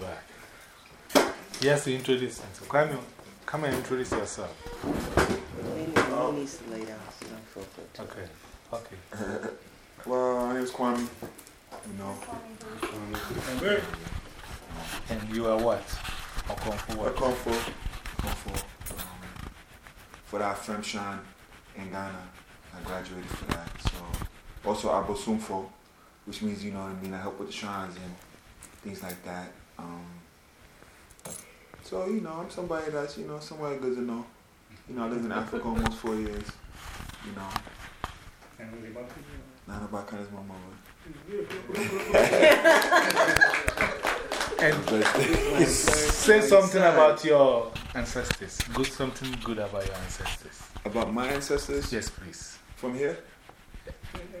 back. To introduce himself. Come, come and introduce yourself. He needs to lay down. Okay. Okay. well, my name is Kwame. You know. And you are what? Okomfo what? Okomfo. Kung Fu. Um, for that Femshan in Ghana. I graduated for that. So, also Abosumfo, which means, you know what I mean, I help with the shrines and things like that. Um, so, you know, I'm somebody that's, you know, somebody good to know. You know, I lived in Africa almost four years. You know. Not about kind of my mama. and say something about your ancestors. Good, something good about your ancestors. About my ancestors? Yes, please. From here?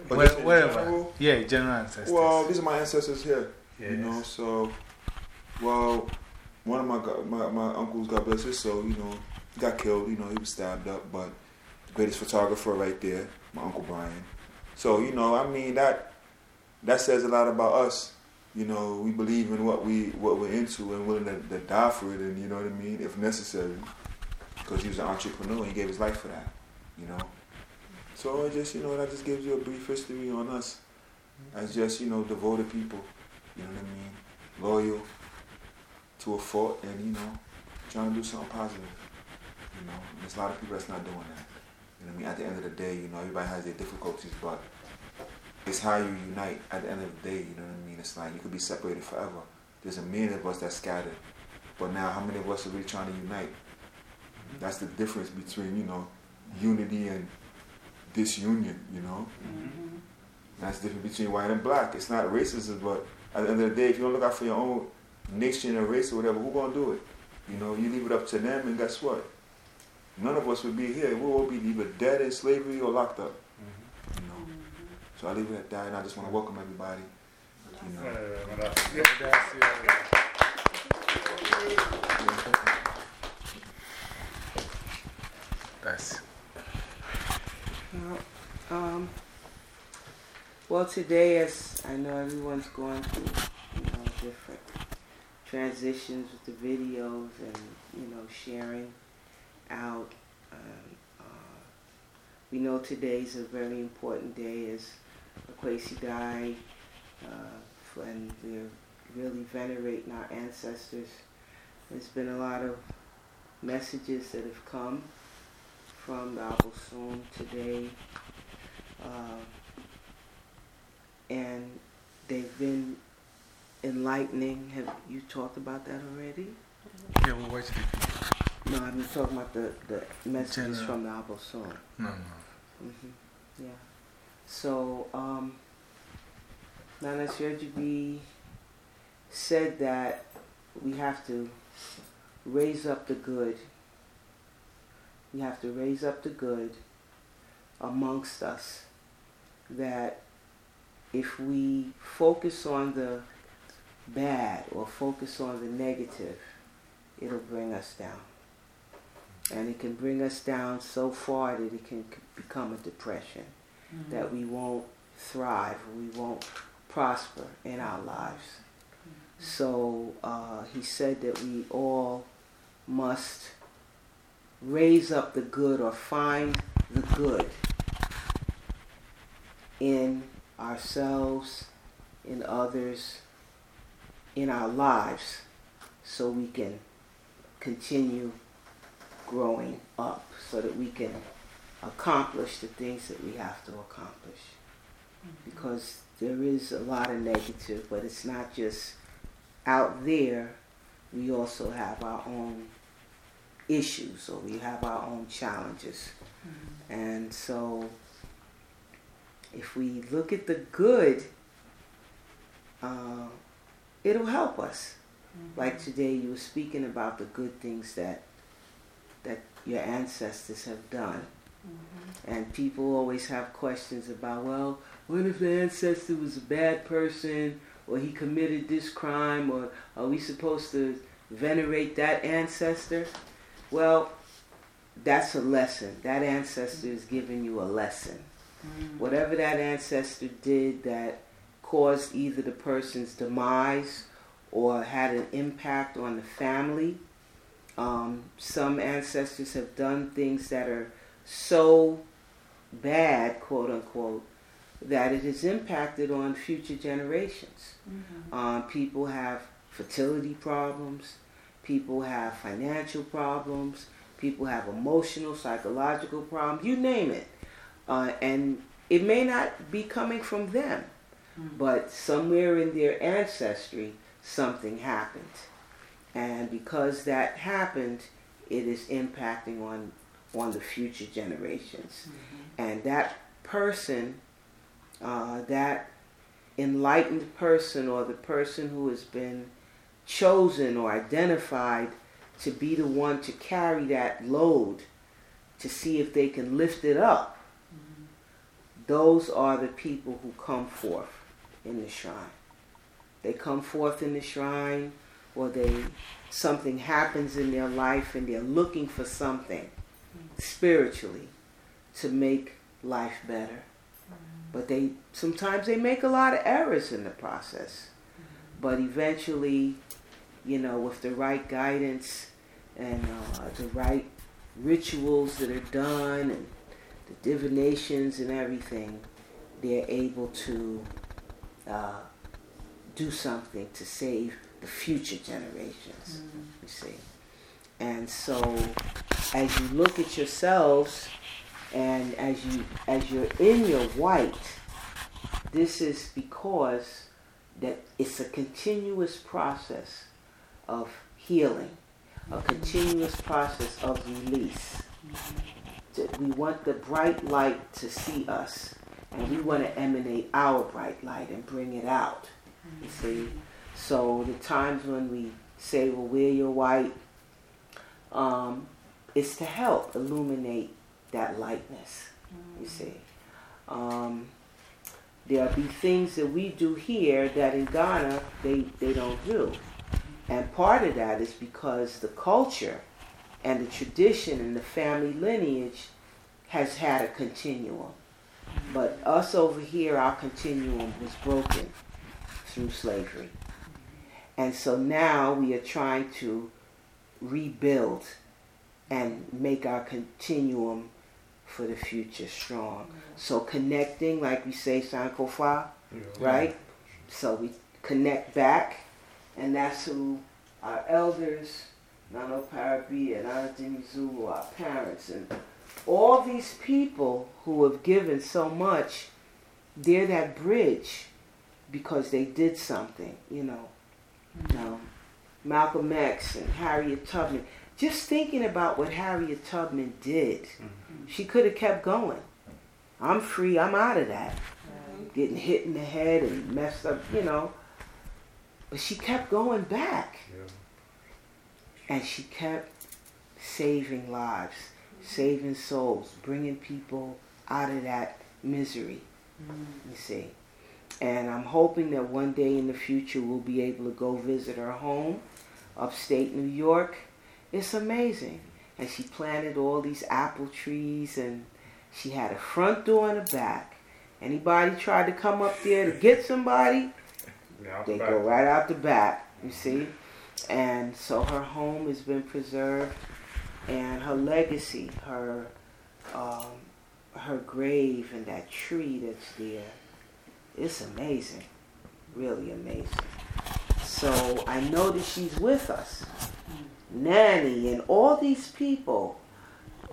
Where, wherever. General? Yeah, general ancestors. Well, these are my ancestors here. Yes. You know, so, well, one of my, my, my uncles, God bless his soul, you know, got killed. You know, he was stabbed up, but the greatest photographer right there, my uncle Brian. So, you know, I mean, that that says a lot about us. You know, we believe in what, we, what we're into and willing to, to die for it, and you know what I mean, if necessary. Because he was an entrepreneur he gave his life for that, you know. So just, you know, that just gives you a brief history on us as just, you know, devoted people. You know what I mean? Loyal to a fault and, you know, trying to do something positive. You know, and there's a lot of people that's not doing that. You know what I mean? At the end of the day, you know, everybody has their difficulties, but it's how you unite at the end of the day, you know what I mean? It's like you could be separated forever. There's a million of us that's scattered. But now, how many of us are really trying to unite? That's the difference between, you know, unity and disunion, you know? Mm-hmm. That's the difference between white and black. It's not racism, but at the end of the day, if you don't look out for your own nation or race or whatever, who's going to do it? You know, you leave it up to them, and guess what? None of us would be here. We'll all be either dead in slavery or locked up. Mm-hmm. You know? So I leave it at that, and I just want to welcome everybody. You know. That's well, um, well, today, as I know everyone's going through, you know, different transitions with the videos and, you know, sharing out. Um, uh, we know today's a very important day as Akwasidae, uh, and we're really venerating our ancestors. There's been a lot of messages that have come from the Abosom today. Uh, and they've been enlightening. Have you talked about that already? Yeah, we watched it. No, I've been talking about the, the messages General. from the Abosom. No, no. Mm -hmm. Yeah. So, um, Nana Asuogyebi said that we have to raise up the good we have to raise up the good amongst us. That if we focus on the bad or focus on the negative, it'll bring us down. And it can bring us down so far that it can become a depression, mm-hmm. that we won't thrive, we won't prosper in our lives. Mm-hmm. So uh, he said that we all must raise up the good or find the good in ourselves, in others, in our lives, so we can continue growing up, so that we can accomplish the things that we have to accomplish. Mm-hmm. Because there is a lot of negative, but it's not just out there, we also have our own issues or we have our own challenges. Mm-hmm. And so if we look at the good, uh, it'll help us. Mm-hmm. Like today, you were speaking about the good things that that your ancestors have done. Mm-hmm. And people always have questions about, well, what if the ancestor was a bad person or he committed this crime or are we supposed to venerate that ancestor? Well, that's a lesson. That ancestor is giving you a lesson. Mm. Whatever that ancestor did that caused either the person's demise or had an impact on the family. Um, some ancestors have done things that are so bad, quote unquote, that it has impacted on future generations. Mm-hmm. Um, people have fertility problems, people have financial problems, people have emotional, psychological problems, you name it. Uh, and it may not be coming from them, mm-hmm. but somewhere in their ancestry, something happened. And because that happened, it is impacting on, on the future generations. Mm-hmm. And that person uh, that enlightened person or the person who has been chosen or identified to be the one to carry that load to see if they can lift it up. Mm-hmm. Those are the people who come forth in the shrine. They come forth in the shrine or they something happens in their life and they're looking for something spiritually to make life better. But they sometimes they make a lot of errors in the process. But eventually, you know, with the right guidance and uh, the right rituals that are done and the divinations and everything, they're able to uh, do something to save the future generations. Mm. You see, and so as you look at yourselves and as you as you're in your white, this is because that it's a continuous process of healing, a continuous process of release. We want the bright light to see us, and we want to emanate our bright light and bring it out. You see? So the times when we say, well, wear your white, um, it's to help illuminate that lightness. You see, um, there'll be things that we do here that in Ghana they they don't do, and part of that is because the culture and the tradition and the family lineage has had a continuum. But us over here, our continuum was broken through slavery. And so now we are trying to rebuild and make our continuum for the future strong. So connecting, like we say, Sankofa, yeah. right? So we connect back, and that's who our elders, Nana Oparebea and Nana Dinizulu, our parents, and all these people who have given so much, they're that bridge because they did something, you know. Mm-hmm. You know Malcolm X and Harriet Tubman. Just thinking about what Harriet Tubman did. Mm-hmm she could have kept going. I'm free. I'm out of that. Right. Getting hit in the head and messed up, you know. But she kept going back. Yeah. And she kept saving lives, saving souls, bringing people out of that misery. Mm. You see. And I'm hoping that one day in the future we'll be able to go visit her home, upstate New York. It's amazing and she planted all these apple trees and she had a front door and a back. Anybody tried to come up there to get somebody, they the go right out the back, you see? And so her home has been preserved and her legacy, her um, her grave and that tree that's there, it's amazing. Really amazing. So I know that she's with us. Nanny, and all these people,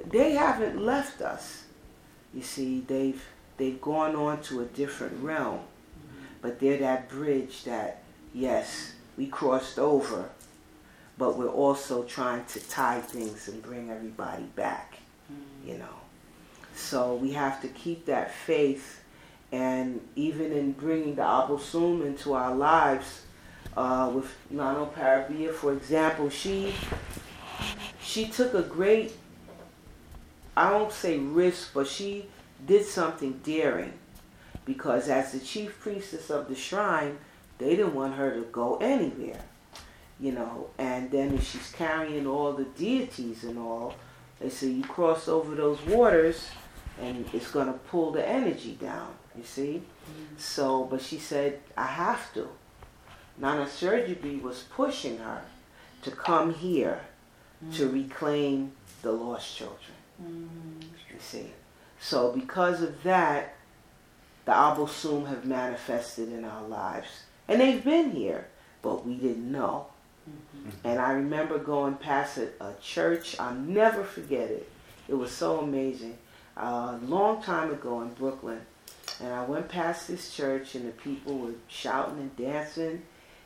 they haven't left us. You see, they've they've gone on to a different realm. But they're that bridge that, yes, we crossed over, but we're also trying to tie things and bring everybody back, you know. So we have to keep that faith, and even in bringing the Abosom into our lives, uh, with Nana Oparebea, for example, she she took a great I won't say risk, but she did something daring because as the chief priestess of the shrine, they didn't want her to go anywhere, you know. And then if she's carrying all the deities and all, they say you cross over those waters and it's going to pull the energy down, you see. Mm-hmm. So, but she said, I have to Nana Surgery was pushing her to come here mm. to reclaim the lost children. Mm. You see. So because of that, the Abosom have manifested in our lives. And they've been here, but we didn't know. Mm-hmm. And I remember going past a, a, church, I'll never forget it. It was so amazing. A long time ago in Brooklyn. And I went past this church, and the people were shouting and dancing.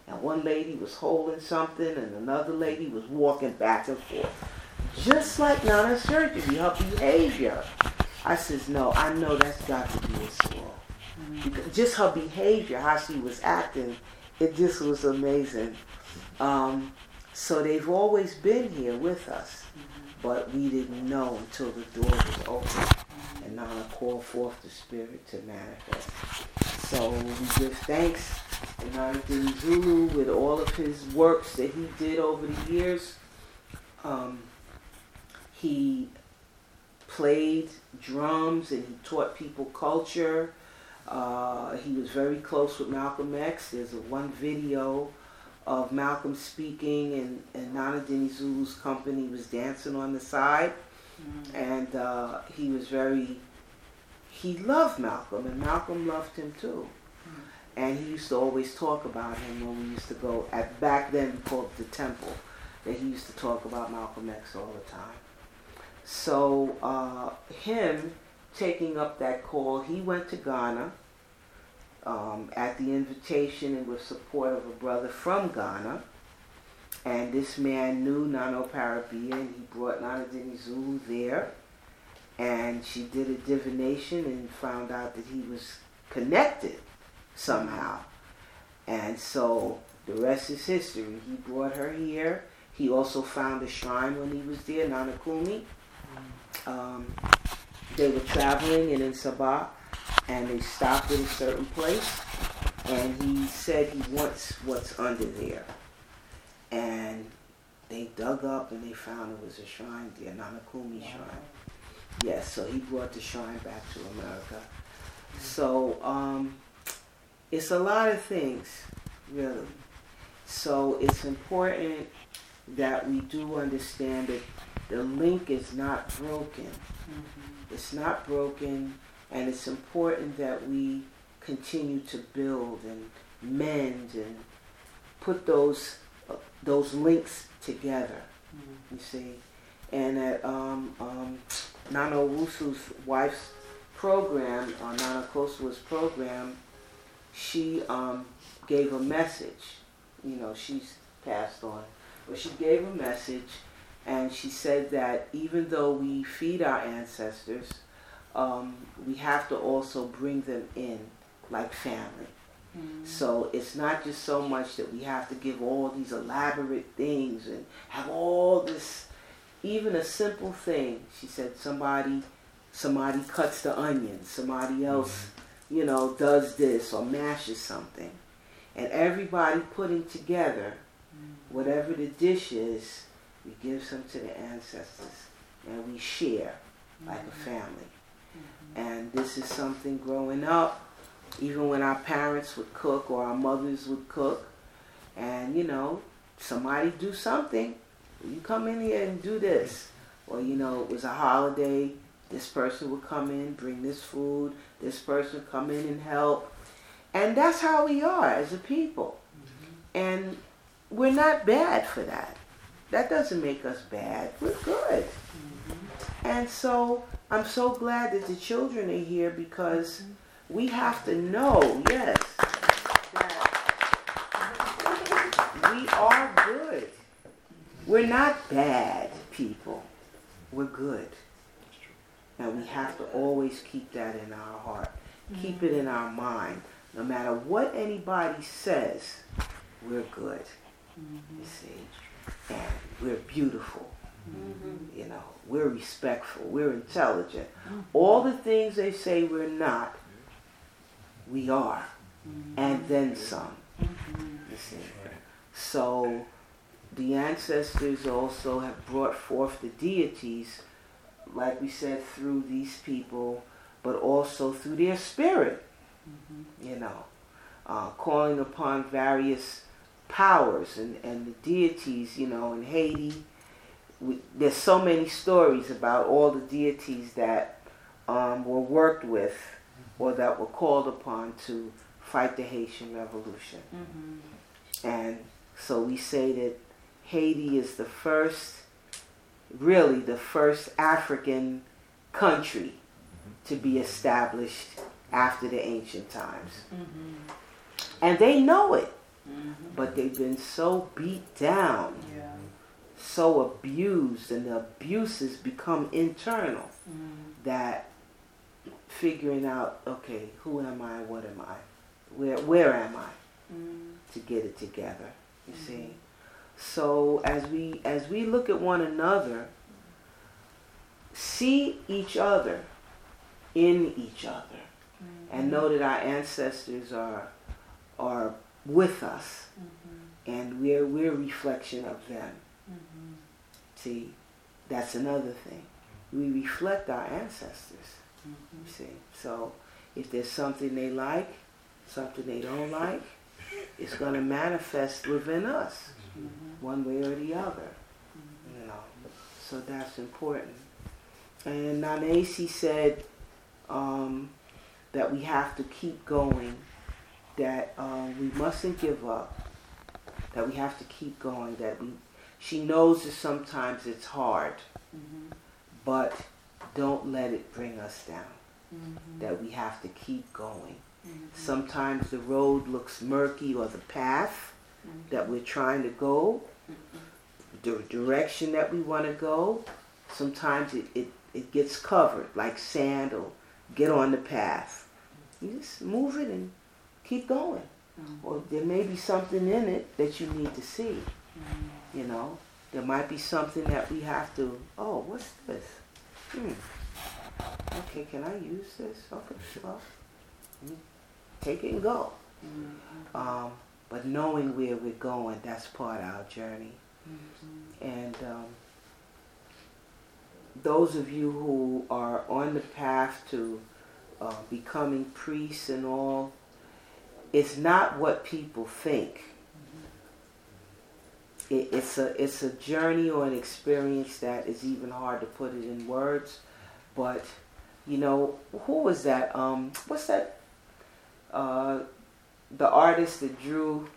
And one lady was holding something, and another lady was walking back and forth. Just like Nana Surgery, her behavior. I says, no, I know that's got to be a soul. Mm-hmm. Just her behavior, how she was acting, it just was amazing. Um, so they've always been here with us. But we didn't know until the door was open and Nana called forth the Spirit to manifest. So we give thanks to Nana Zulu with all of his works that he did over the years. Um, he played drums and he taught people culture. Uh, he was very close with Malcolm X. There's a one video of Malcolm speaking, and, and Nana Dinizulu's company was dancing on the side. Mm-hmm. And uh, he was very, he loved Malcolm, and Malcolm loved him too. Mm-hmm. And he used to always talk about him when we used to go, at back then called the temple, that he used to talk about Malcolm X all the time. So, uh, him taking up that call, he went to Ghana um, at the invitation and with support of a brother from Ghana. And this man knew Nana Oparebea and he brought Nana Dinizulu there. And she did a divination and found out that he was connected somehow. And so the rest is history. He brought her here. He also found a shrine when he was there, Nanakumi. Um, they were traveling and in Sabah and they stopped at a certain place and he said he wants what's under there. And they dug up and they found it was a shrine there, Nanakumi shrine. Yes, so he brought the shrine back to America. So um, it's a lot of things, really. So it's important that we do understand that the link is not broken. Mm-hmm. It's not broken and it's important that we continue to build and mend and put those uh, those links together. Mm-hmm. You see, and at um, um, Nana Owusu's wife's program, uh, Nana Kosua's program, she um, gave a message. You know, she's passed on, but she gave a message, and she said that even though we feed our ancestors, um, we have to also bring them in like family. Mm. So it's not just so much that we have to give all these elaborate things and have all this, even a simple thing. She said somebody, somebody cuts the onions, somebody else, mm-hmm. you know, does this or mashes something, and everybody putting together mm. whatever the dish is, we give some to the ancestors and we share like mm-hmm. a family. And this is something growing up, even when our parents would cook or our mothers would cook, and you know, somebody do something. You come in here and do this. Or, you know, it was a holiday, this person would come in, bring this food, this person would come in and help. And that's how we are as a people. Mm-hmm. And we're not bad for that. That doesn't make us bad. We're good. Mm-hmm. And so I'm so glad that the children are here because mm-hmm. we have to know, yes, that we are good. We're not bad people. We're good. And we have to always keep that in our heart. Keep it in our mind. No matter what anybody says, we're good. Mm-hmm. You see? And we're beautiful. Mm-hmm. You know, we're respectful, we're intelligent. Mm-hmm. All the things they say we're not, we are. Mm-hmm. And then some. Mm-hmm. You see. So the ancestors also have brought forth the deities, like we said, through these people, but also through their spirit. Mm-hmm. You know, uh, calling upon various powers and, and the deities, you know, in Haiti. We, there's so many stories about all the deities that um, were worked with or that were called upon to fight the Haitian Revolution. Mm-hmm. And so we say that Haiti is the first, really the first African country to be established after the ancient times. Mm-hmm. And they know it, mm-hmm. but they've been so beat down, yeah. So abused, and the abuses become internal mm. that figuring out, okay, who am I, what am I, where, where am I, mm. to get it together, you mm-hmm. see. So as we as we look at one another, see each other in each other mm-hmm. and know that our ancestors are are with us mm-hmm. and we're we're a reflection of them. Mm-hmm. See, that's another thing. We reflect our ancestors. Mm-hmm. See, so if there's something they like, something they don't like, it's going to manifest within us, mm-hmm. one way or the other. You know, so that's important. And Nanesi said, um, that we have to keep going, that uh, we mustn't give up, that we have to keep going, that we, she knows that sometimes it's hard, mm-hmm. but don't let it bring us down, mm-hmm. that we have to keep going. Mm-hmm. Sometimes the road looks murky or the path mm-hmm. that we're trying to go, mm-hmm. the direction that we want to go, sometimes it, it, it gets covered like sand or get on the path. You just move it and keep going. Mm-hmm. Or there may be something in it that you need to see. Mm-hmm. You know, there might be something that we have to, oh, what's this? Hmm. Okay, can I use this? Okay, well, take it and go. Mm-hmm. Um, but knowing where we're going, that's part of our journey. Mm-hmm. And um, those of you who are on the path to uh, becoming priests and all, it's not what people think. It, it's a it's a journey or an experience that is even hard to put it in words. But you know, who was that? Um, what's that? Uh, the artist that drew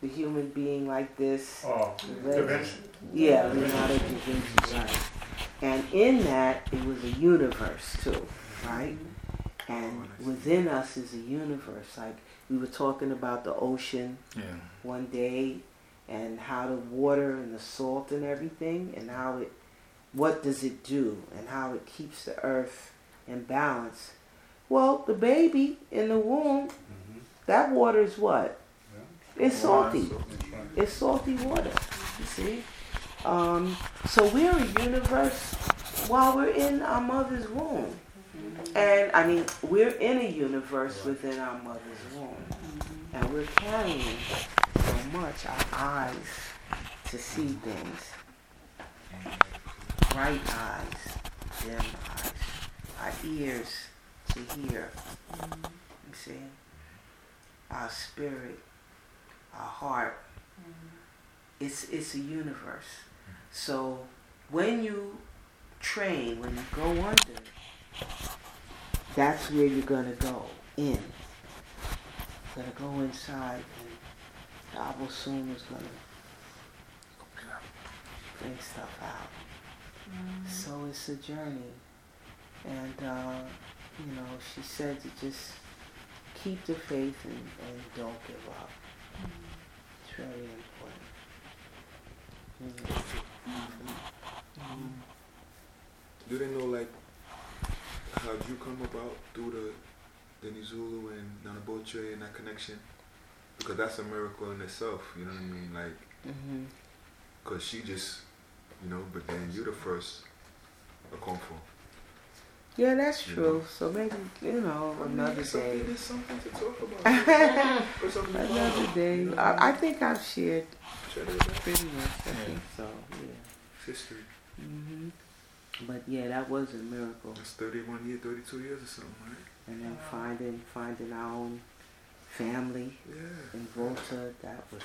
the human being like this. Oh, Da Vinci. Yeah, Leonardo da Vinci, right. And in that, it was a universe too, right? And within us is a universe. Like we were talking about the ocean yeah. one day and how the water and the salt and everything and how it, what does it do and how it keeps the earth in balance. Well, the baby in the womb, mm-hmm. that water is what? Yeah. It's salty. It's salty water. You see? Um, so we're a universe while we're in our mother's womb. And I mean, we're in a universe within our mother's womb. And we're carrying so much our eyes to see things. Bright eyes, dim eyes, our ears to hear. You see? Our spirit, our heart. Mm-hmm. It's, it's a universe. So when you train, when you go under, that's where you're going to go, in. Going to go inside, and Abosom is going to bring stuff out. Mm. So it's a journey. And, uh, you know, she said to just keep the faith and, and don't give up. Mm. It's very important. Mm. Do they know, like, how you come about through the, the Nizulu and Nanabotre and that connection? Because that's a miracle in itself, you know what I mean? Like, because mm-hmm. she just, you know, but then you're the first Okonfo. Yeah, that's true. So maybe, you know, another day. There's something to talk about. another day. I, I, think I've shared pretty much. I yeah. think so, yeah. History. Mm-hmm. But yeah, that was a miracle. It's 31 years, 32 years or something, right? And then finding finding our own family yeah. in Volta, that was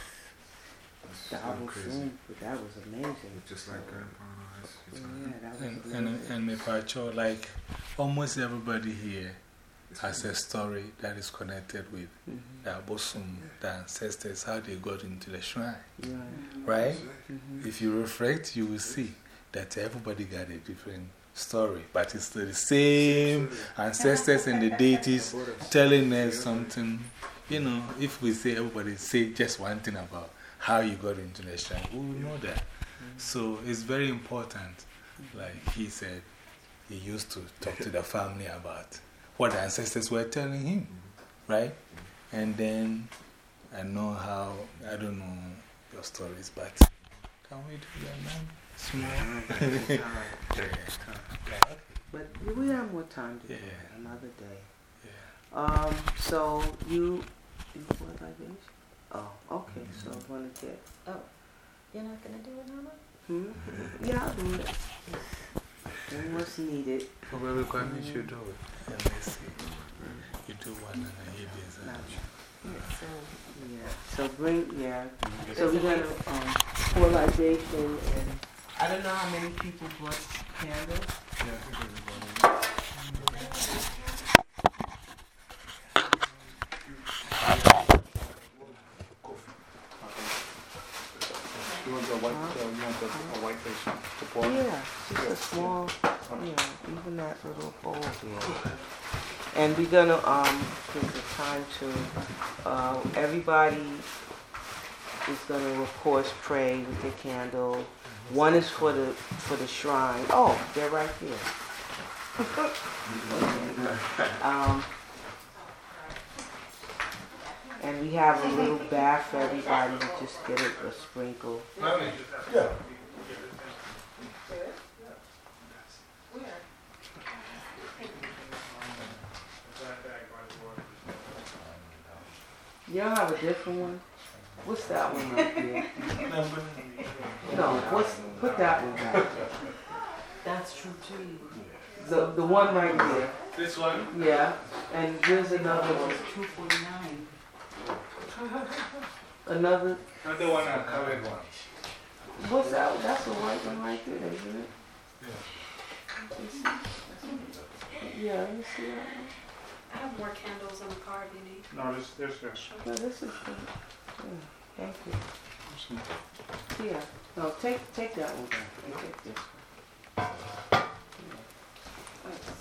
Double Zoom, but that was amazing. Just like Grandpa. Yeah, that was And, amazing. and, and Mepacho, like almost everybody here has a story that is connected with Mhm. the Abosom, the ancestors, how they got into the shrine. Right. Right? Mhm. If you reflect, you will see that everybody got a different story, but it's the same ancestors and the deities telling us something. You know, if we say everybody say just one thing about how you got into the shrine, we will know that. So it's very important. Like he said, he used to talk to the family about what the ancestors were telling him, right? And then I know how, I don't know your stories, but can we do that now? Small. But we have more time to do Yeah. another day. Yeah. Um, so you, you want libation? Oh, okay, so I'm gonna get, Oh, you're not gonna do it, Mama? hmm? Yeah, I'll do it. And what's needed. So where we going, you should do it. Let me see. You do one and then he does that. Yeah, so bring, yeah, so we're gonna, um, pour libation and, I don't know how many people brought candles. You want the white, uh, you want the a white face to pour? Yeah, just a small, yeah, even that little bowl here. And we're gonna, um, take the time to, uh, everybody is gonna, of course, pray with their candle. One is for the, for the shrine. Oh, they're right here. Um, and we have a little bath for everybody to just get a, a sprinkle. You don't have a different one? What's that one up here? No, what's, put that one back. That's true too. The, the one right there. This one? Yeah, and there's another one. Two forty-nine. Another, Another one, a colored one. what's that? That's a white one right there, isn't it? Yeah, let me see that one. I have more candles in the car if you need. No, this, this, this. No, this is good. Yeah, thank you. Yeah, no, take, take that one back. You take this one.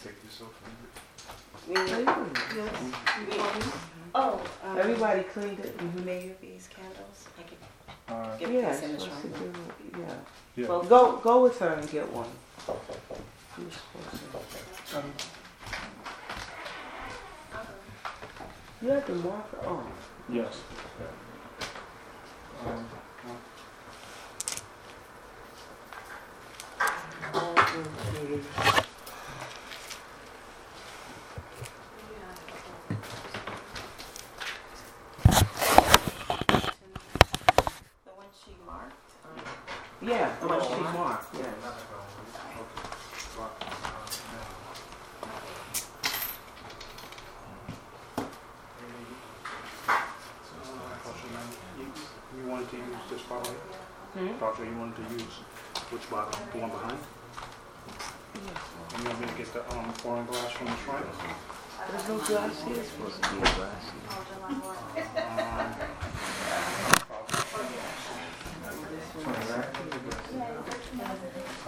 Take this off. One. Oh, um, Everybody cleaned it? you made these candles. I could Uh, get Yeah, this in this supposed to room. do- yeah. Yeah. Well, go, go with her and get one. You're supposed to. You have the marker, oh. Yes. Um, The one she marked. um, Yeah, the one she marked, yes. You wanted to use this bottle? Hmm? Doctor, you wanted to use which bottle? The one behind? And you want me to get the um, pouring glass from the shrine? There's no glass here, it's supposed to be a glass here.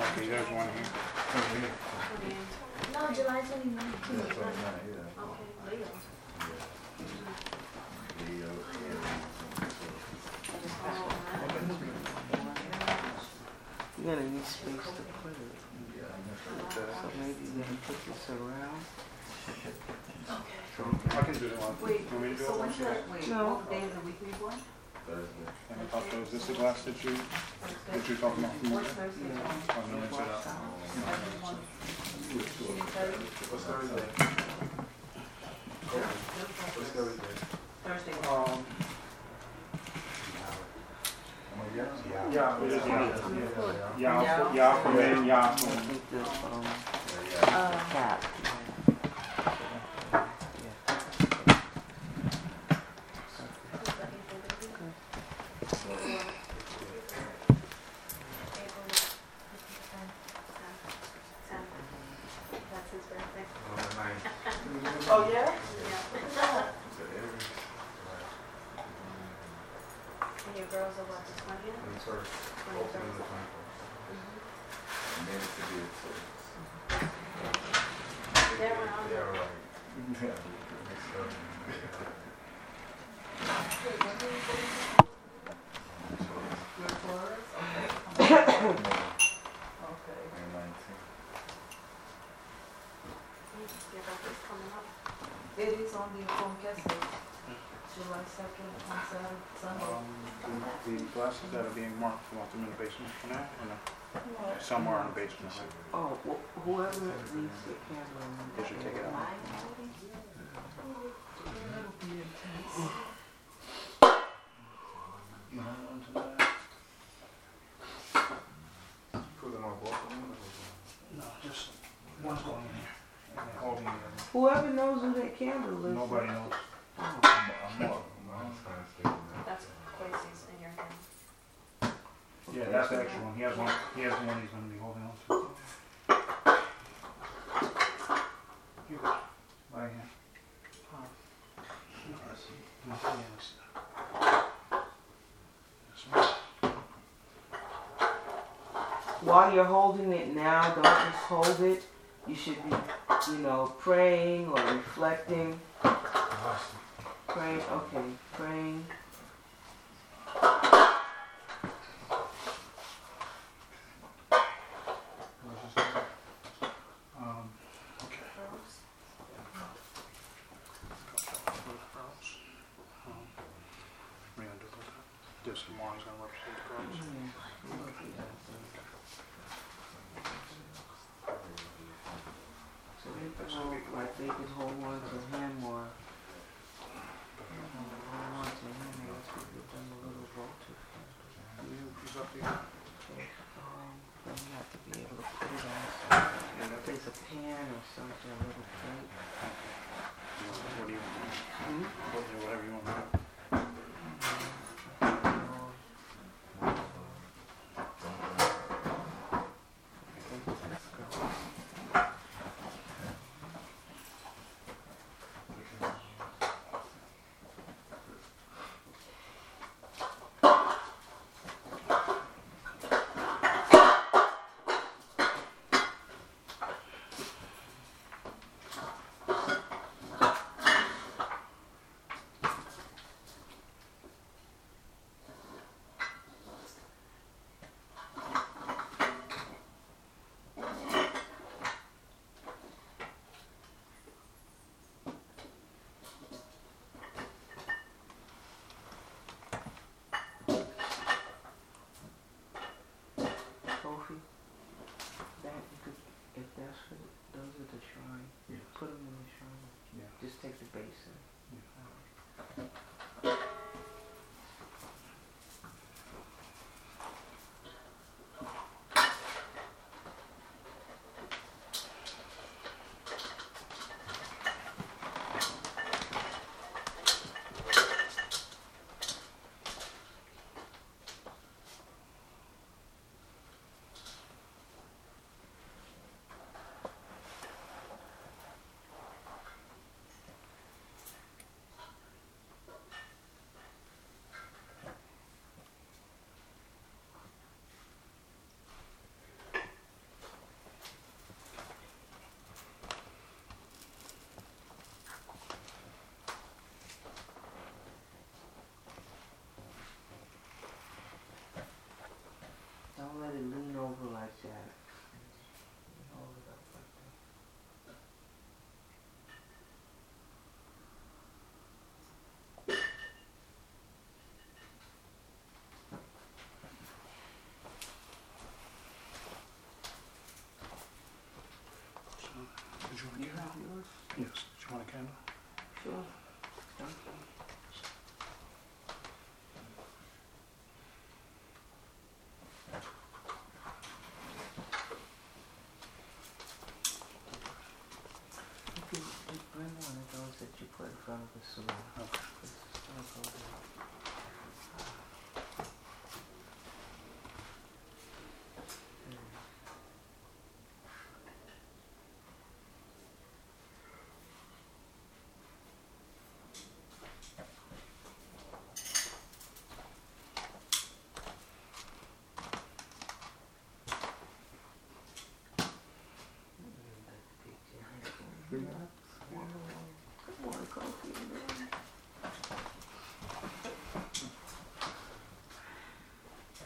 Okay, there's one here. No, July 29th. Okay, Leo. You're gonna need space to put it. So maybe we can put this around. I can do that one. Wait, You want me to do so it? what's that, wait, No. what day is the weekly one? And Doctor, is this the glass that you, that you're talking about? What's Thursday? I'm gonna rinse it out. Everyone. Can you tell you? Thursday. Um, yeah, it is, yeah. Yeah, yeah, from in, yeah, from I think the, um, Uh, cap. page. Oh, wh- whoever leaves the camera them. They should take it out. while you're holding it now, don't just hold it. You should be, you know, praying or reflecting. Praying, okay, praying. pan or something, a little plate. What do you want? Hmm? Whatever you want. that's those at the shrine. Yeah. Put them in the shrine. Yeah. Just take the basin. you want? Yes. Do you want a candle? Sure. Thank you.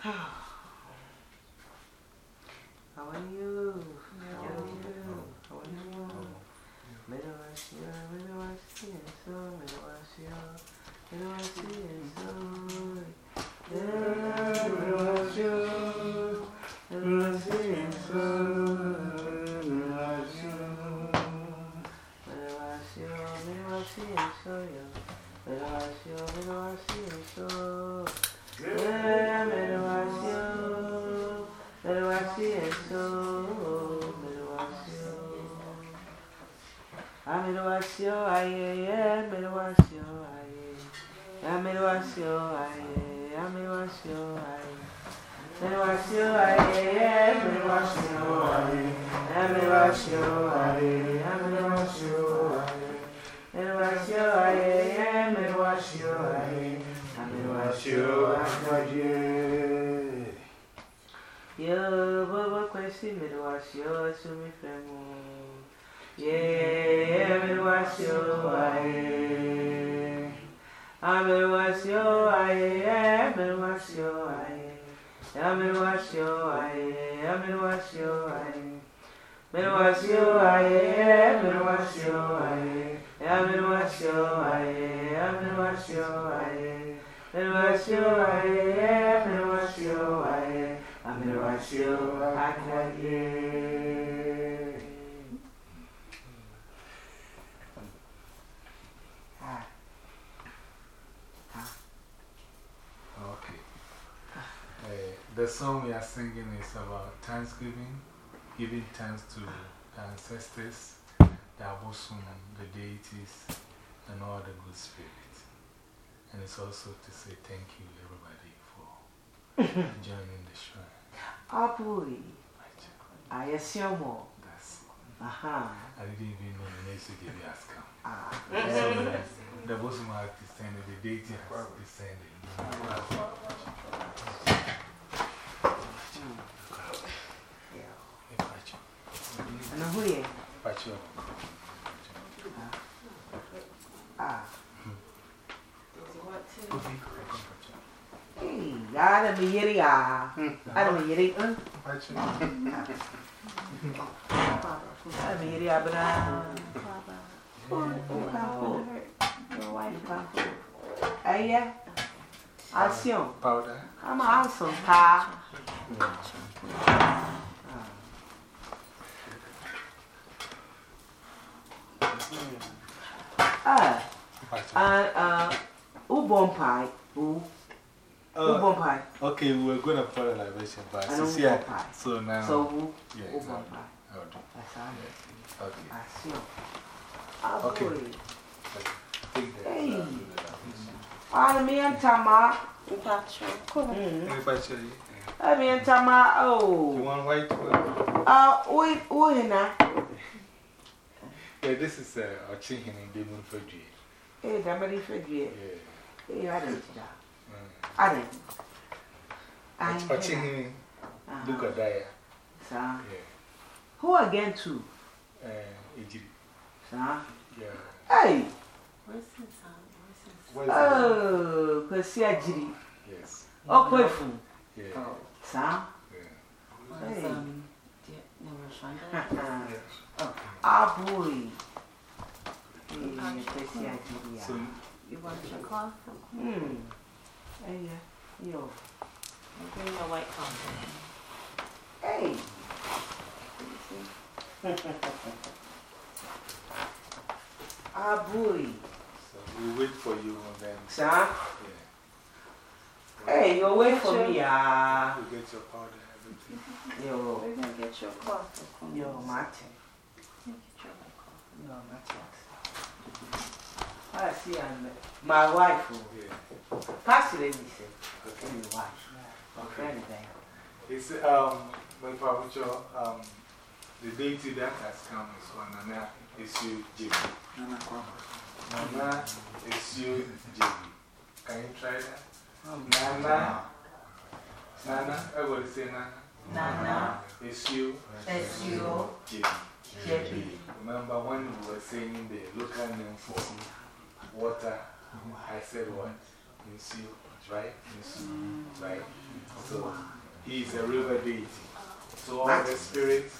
Ah. meluasio, sumi fremo. Yeah, ameluasio, aye. Ameluasio, aye, ameluasio, aye. Ameluasio, aye, ameluasio, aye. Ameluasio, aye, ameluasio, aye. Ameluasio, aye, ameluasio, aye. Ameluasio, aye, ameluasio, aye. Ameluasio, aye. Okay. Uh, the song we are singing is about Thanksgiving, giving thanks to the ancestors, the Abosom, the deities, and all the good spirits. And it's also to say thank you, everybody, for joining the shrine. Apuri, I assume. That's Aha. I didn't even know the next week they ask him. Ah. So the Abosom has descended, the deity has descended. And who are you? Pacho. Ah. What too? Hey, ada mi yeri ah. Ada mi yeri. Ada mi yeri abra. Oh, kapo. Your wife Kapo. Action. Powder? I'm awesome, pa. Ah. Uh, uh, Ubon pie. Ubon pie. Okay, we were going to pour a libation, but I don't see, I- so now. So who? yeah, Ubon exactly. pie. I'll do. That's all. Okay. Ah, Okay. that. Hey. I'll do that. Ah, me and Tama. Pacho. Come on. Mm. Hey, Pacho, you- I mean, Tama. you Oh. want white? Well, Uh, we, we, na. Yeah, this is uh, Ochin in Demon Fredry. Hey, damn for you. Yeah. Hey, I didn't. Mm. I didn't. I didn't. Ochin, look at that. Sir. Yeah. Who again, too? Uh, Ejiri. Sir. Yeah. Hey. Where's his son? Where's his Where's the- Oh, Kwesi Ajiri. Yes. Okwefu. Yeah. Oh, Sir. yeah. where's Hey. um, dear, no, Rashonda? Ah, boy. Hey, Kwesi Ajiri. So, You want your cloth? Hmm. Hey, yeah. Yo. I'll bring your white cloth. Hey. ah, boy. So we wait for you and then. Sir. Yeah. Hey, you wait for me, ah. We get your powder and everything. Yo. We're gonna get your cloth. Yo, Martin. Get your white cloth. Yo, Martin. I see, I'm my wife. oh. Yeah. Pass it, let me say. Okay. My wife. My friend there. It's, um, my Pacho, um, the deity that has come is one, Nana is you, Jimmy. Nana is you, Jimmy. Can you try that? Nana. Nana, everybody say Nana. Nana. It's you, It's you. Jimmy. Jimmy. Remember when we were saying the local name for water, I said what? Insu, right? Insu, right? So he is a river deity. So all the spirits,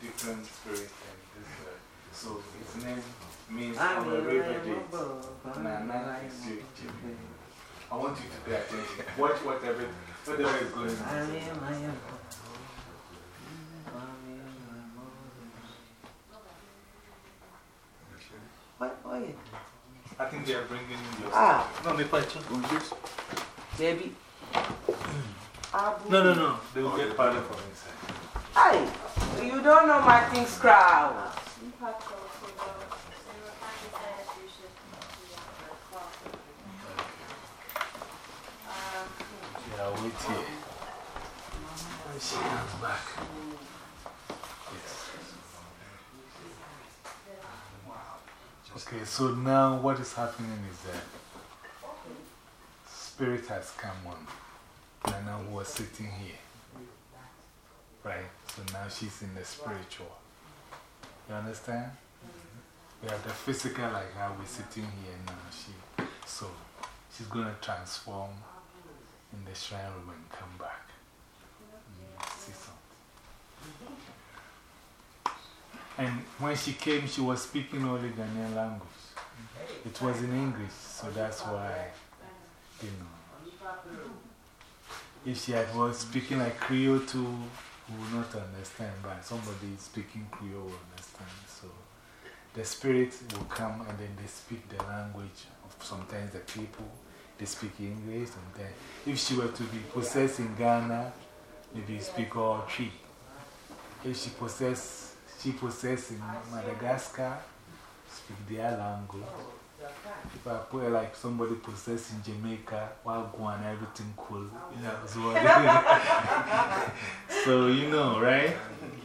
different spirits, and this uh, So his name means on a river date. Nana is you, Jimmy. I want you to pay attention. Watch whatever, whatever is going on. What are you? I think they are bringing your Ah. No, me quite Who's this? Debbie. No, no, no. They will get powder from inside. Hey, you don't know my things crowd. Yeah, wait here. When she comes back. Yes. Okay, so now what is happening is that Spirit has come on. Nana was sitting here. Right? So now she's in the spiritual. You understand? We have the physical, like how we're sitting here now. She, so she's going to transform in the shrine room and come back. Mm, see something. And when she came, she was speaking only Ghanaian language. It was in English, so that's why, you know. If she had was speaking like Creole too, we would not understand, but somebody speaking Creole will understand. So the spirit will come and then they speak the language of sometimes the people. They speak English, and then if she were to be possessed in Ghana, maybe speak all three. If she possess, she possessed in Madagascar, speak their language. If I put like somebody possessed in Jamaica, Wagwan, everything cool. You know, so, so, you know, right?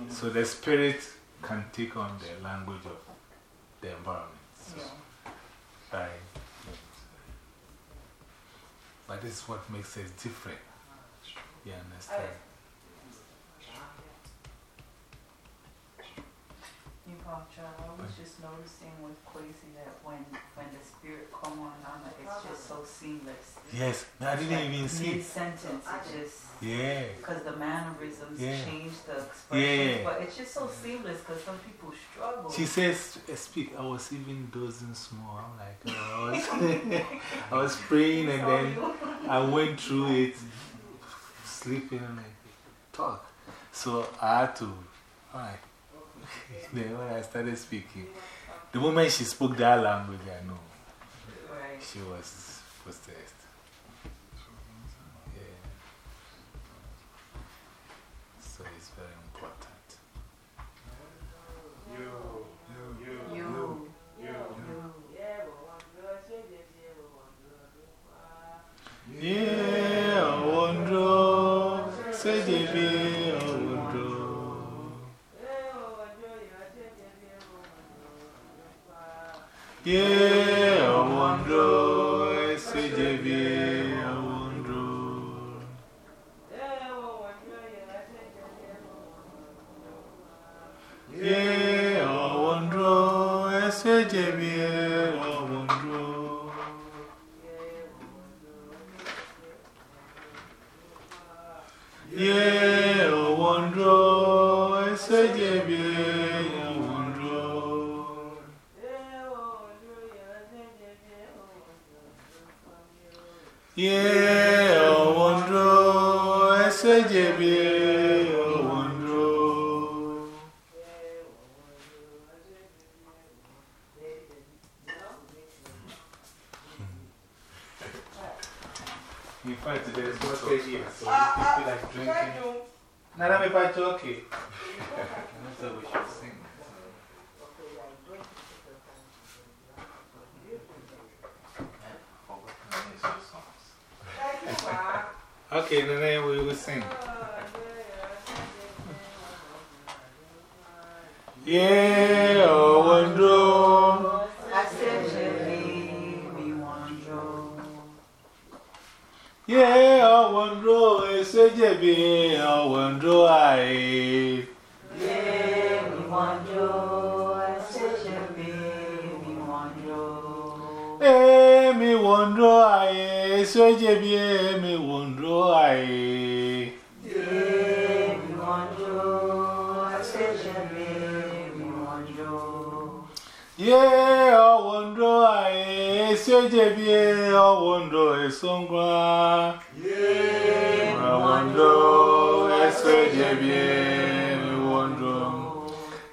So the spirit can take on the language of the environment. So, right? But this is what makes us different. You understand? Know, I was just noticing with Quasi that when, when the spirit come on, Nana, it's just so seamless. Yes, I didn't even see. Mid-sentence, it just, Yeah. because the mannerisms Yeah. change the expressions, Yeah. but it's just so seamless because some people struggle. She says, speak. I was even dozing small. I'm like, oh, I, was I was praying and then I went through it, sleeping and I talk. So I had to, alright. Then when I started speaking, the moment she spoke that language, I know she was possessed. Yeah. So it's very important. Yeah, wondro, say JB, wondro. Yeah, wondro, say JB, Yeah, oh, wondro, say JB, oh, wondro. In fact, there's water here, so if people like drinking. Nana, me pacho, okay. I thought we should sing. Okay, then we will sing. Yeah, oh. I wondro. Yeah, oh, wondro, it's a JB, oh, wondro, I. Yeah, me wondro. wondro aye, so jebie me wondro aye. Ye o wondro aye, so jebie o wondro esongra. Ye wondro, so jebie me wondro.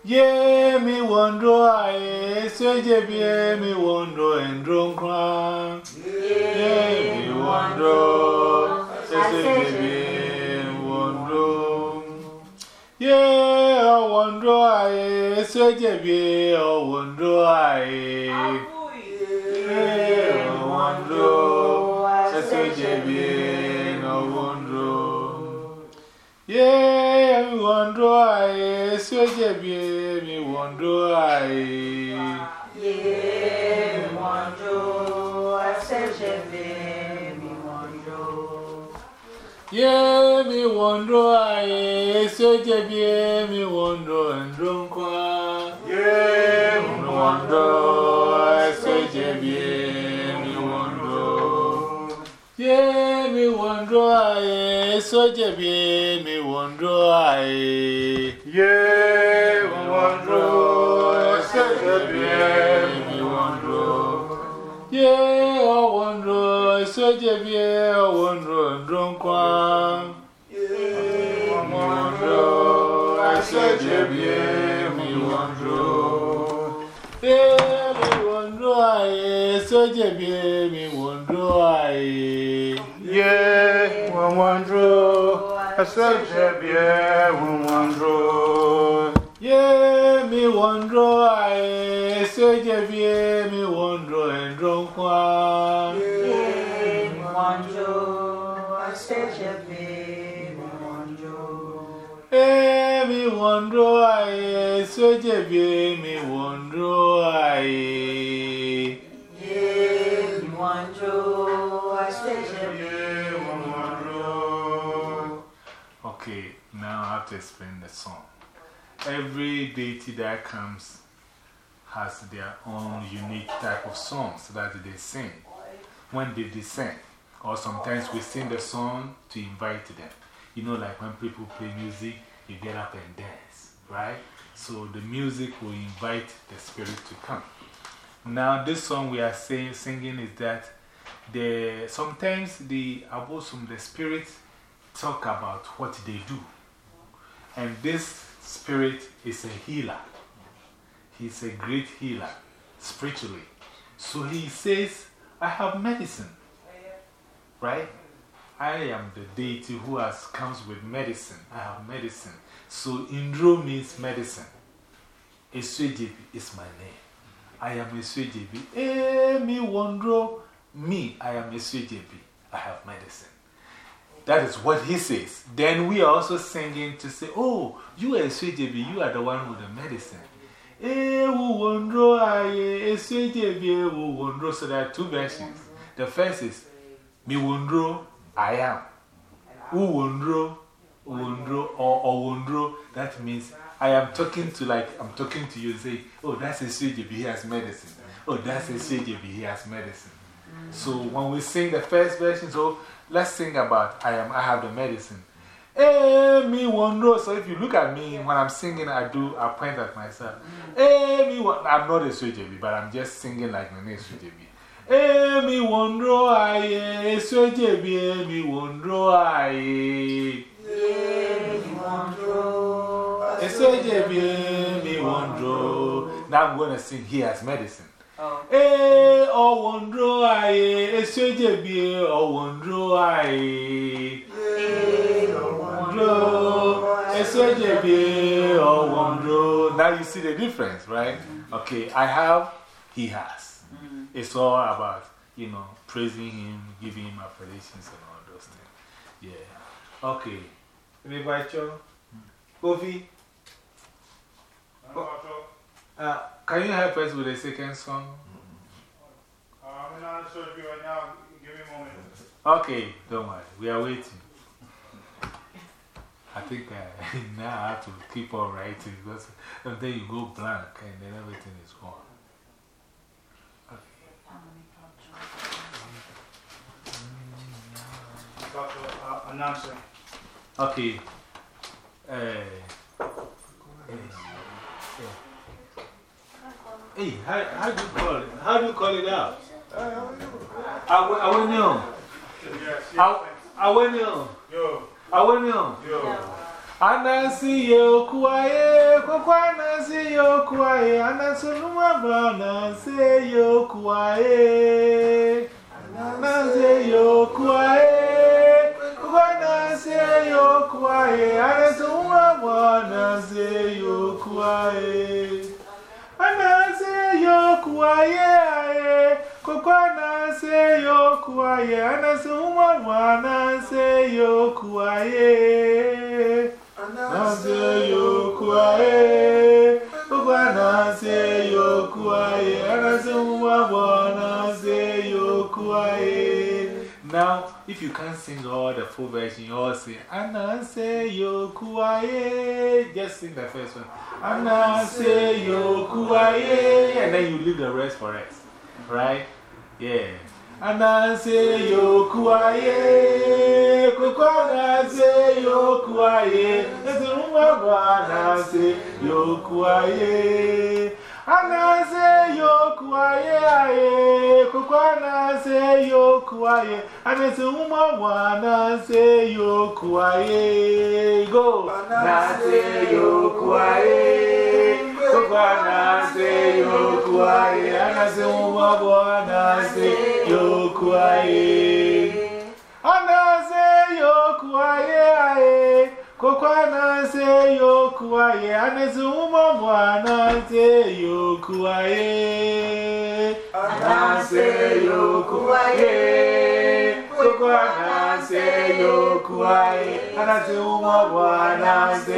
Wonder, Swejebie, me wonder. Yeah, me wonder, I Swejebie, me wonder, and drunk. Yeah, me wonder, Swejebie, me wonder. Yeah, I wonder, I Swejebie, oh, wonder, I. Yeah, I wonder, Swejebie, no wonder. Yeah, me wonder, I Swejebie, me wonder, I. Yeah, me wonder, I Swejebie, me wonder. Yeah, me wonder, I Swejebie, me wonder, and drunk. Yeah, me wonder, me wonder, I Swejebie, me wonder, I. Yeah, me wonder, Swejebie, me wonder. Yeah, I wonder, Swejebie, I wonder, drunk one. Yeah, me wonder, I Swejebie, me wonder. Yeah, me wonder, I Swejebie, me wonder, I. Yeah, one wonder, I said, yeah, one wonder. Yeah, me wonder, I Swejebie, me wonder, and drunk one. Yeah, me wonder, I Swejebie, me wonder. Eh, me wonder, I Swejebie, me wonder, to explain the song. Every deity that comes has their own unique type of songs that they sing when they descend. Or sometimes we sing the song to invite them. You know, like when people play music, you get up and dance, right? So the music will invite the spirit to come. Now, this song we are singing is that the, sometimes the abosom, the spirits, talk about what they do. And this spirit is a healer. He's a great healer spiritually. So he says, I have medicine. Right? I am the deity who has comes with medicine. I have medicine. So Indro means medicine. Asuogyebi is my name. I am Asuogyebi. Eh, me wondro. Me, I am Asuogyebi. I have medicine. That is what he says. Then we are also singing to say, Oh, you are Asuogyebi. You are the one with the medicine. Wondro. Wondro. So there are two versions. The first is, Me wondro. I am. Uwondro, Uwondro, or Owondro, that means I am talking to like, I'm talking to you and say, oh, that's a CJB, he has medicine. Oh, that's a CJB, he has medicine. So when we sing the first version, so let's sing about I am, I have the medicine. Hey, me wondro. So if you look at me, when I'm singing, I do, I point at myself. Hey, me wondro. I'm not a CJB, but I'm just singing like my name is CJB. Eh, mi wondro aye, Asuogyebi, mi wondro aye. Asuogyebi, mi wondro. Now I'm going to sing He Has Medicine. Oh. Eh, oh wondro aye, Asuogyebi, oh wondro aye. Wondro, Asuogyebi, oh wondro. Now you see the difference, right? Okay, I have, he has. It's all about, you know, praising him, giving him appellations and all those things. Yeah. Okay. Anybody, Joe? Kofi? Uh, can you help us with the second song? I'm not sure if you right now. Give me a moment. Okay, don't worry. We are waiting. I think I, now I have to keep on writing because then you go blank and then everything is gone. Uh, announcer. Okay. Uh, Hey, how, how do you call it? How do you call it out? I went on. I went on. I went on. Anasi yokuaye, kwa anasi yokuaye, anasunuma banase yokuaye. Anase yokuaye, kwa anase yokuaye, anasunuma banase yokuaye kuaye kokwa na se yo kuaye anase umwa mwana yo kuaye. Anase yo kuaye kokwa na yo kuaye anase umwa mwana yo kuaye. Now, if you can't sing all the full version, you all say, Anase yokuae. Just sing the first one. Anase yokuae. And then you leave the rest for us. Right? Yeah. Anase yokuaye, kukwanaze yokuaye, ezumwa anase yokuaye anase yoku aye aye koko anase yoku aye anase uma wa anase yoku aye go. Anase yoku aye koko anase yoku aye anase uma wa anase yoku aye anase yoku aye aye kokwa na se yokuwa ye anezi umo mwa na se yokuwa ye anase yokuwa ye kokwa na se umo mwa na se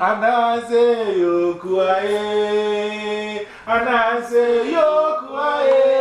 anase yokuwaye anase yokuwaye.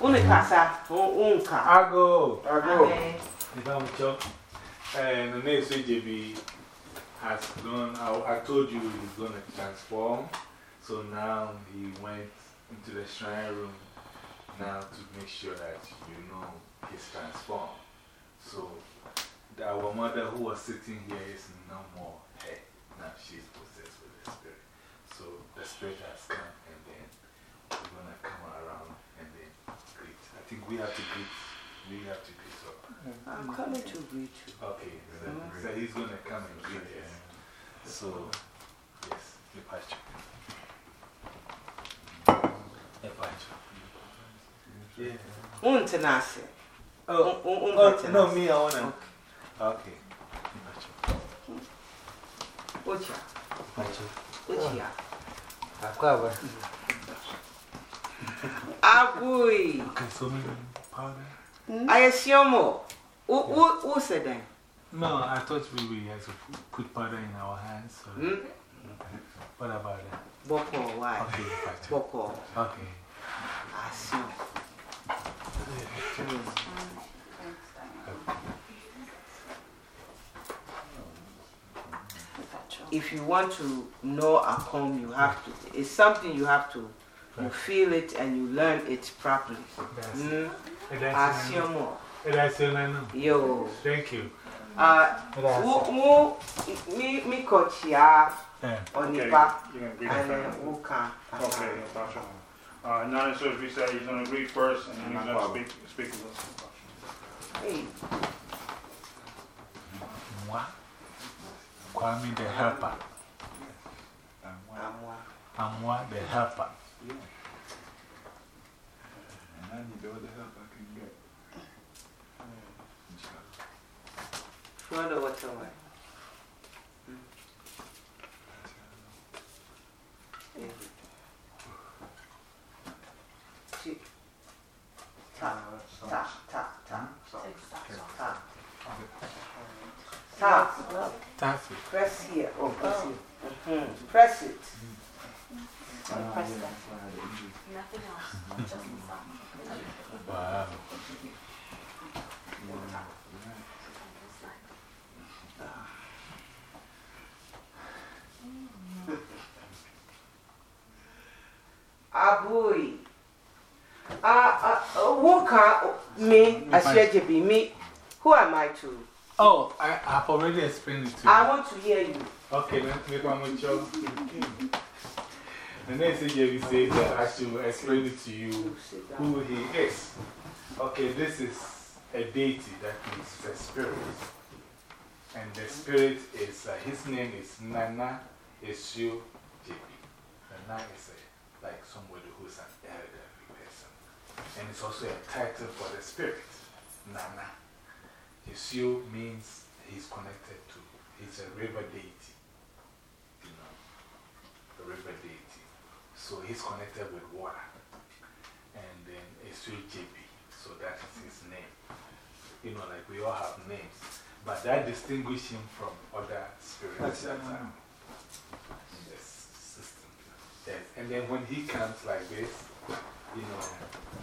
Uni kasa, unka. I go. I go. Amen. If I'm and the next JB has gone, I, I told you he's going to transform. So now he went into the shrine room now to make sure that you know he's transformed. So our mother who was sitting here is no more her. Now she's possessed with the spirit. So the spirit has come and then we're going to come around and then we have to greet. We have to greet up. I'm coming to greet you. Okay, so, mm-hmm. so he's going to come and greet us. So, yes, the pastor. The pastor. Yeah. Untenase. Oh, oh, no, me, I want to. Okay. Ocha. Ocha. Akwaba. Agui. Okay, so many powder? I assume. Who, who, who said that? No, I thought we, we had to put, powder in our hands. So. Hmm? What about that? Boko, why? Okay. Boko. Okay. Assume. If you want to know a poem, you have to. It's something you have to. You feel it and you learn it properly. That's Mm? it. That's it. Assume. That's it, I know. Yo. Thank you. Uh, wo, wo, mi, mi kochia Yeah. onipa You're going to greet and the then family. who can. Okay, Natasha. Uh, now, so as we say, he's going to greet first and then he's going to speak, speak with us. Hey, Moi. Kwame the helper. amwa. I'm moi the helper. And I need all the help I can get. Throw the water away. Chi- Ta, ta, ta, hmm? ta, ta. Ta. That's it. Press here. Oh, press oh. Mm-hmm. Hmm. It. Mhm. Press it. Nothing else, just the song. Wow. Abui. Ah, uh, who can me, Ashejibi, me? Who am I to? Oh, I, I've already explained it to you. I want to hear you. Okay, let me come with you. The next thing you say that I should explain it to you who he is. Okay, this is a deity that means a spirit. And the spirit is, uh, his name is Nana Eshu JP. Nana is a, like somebody who's an elderly person. And it's also a title for the spirit, Nana. Eshu means he's connected to, he's a river deity. You know, a river deity. So he's connected with water. And then Eshu JP. So that is his name. You know, like we all have names. But that distinguishes him from other spirits that are in the system. Yes. And then when he comes like this, you know,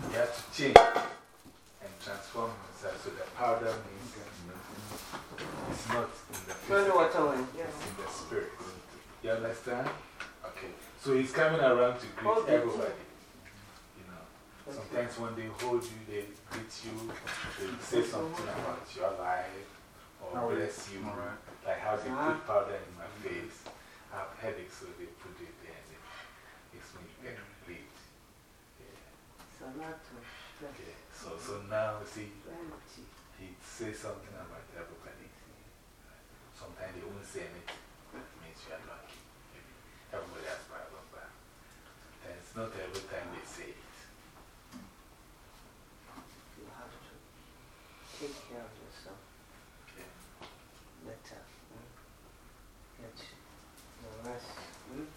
he has to change and transform himself. So the powder means it's not in the physical, water it's in the spirit. You understand? So he's coming around to greet everybody. You know, sometimes when they hold you, they greet you, they say something about your life or bless you. Like how they Uh-huh. put powder in my face. I have headache, so they put it there and it makes me get relieved. Yeah. Okay. So, so now, see, he says something about everybody. Sometimes they won't say anything. It means you are lucky. Maybe everybody has blah, blah, blah. And it's not every time they say it. You have to take care of yourself Okay. better. mm? Get the rest. mm?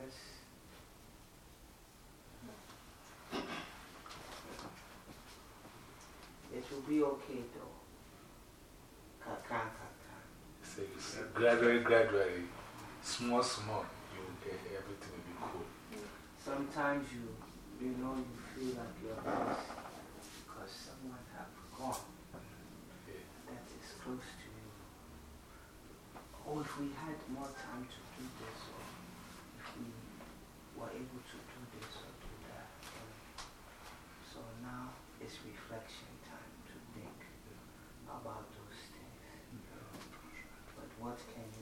Rest. It will be okay though. Kakran, kakran. So gradually, gradually, small, small, you get everything will be cool. Sometimes you, you know, you feel like you're lost because someone have gone Yeah. that is close to you. Oh, if we had more time to do this, or if we were able to do this or do that. So now it's reflection time to think about those things. But what can you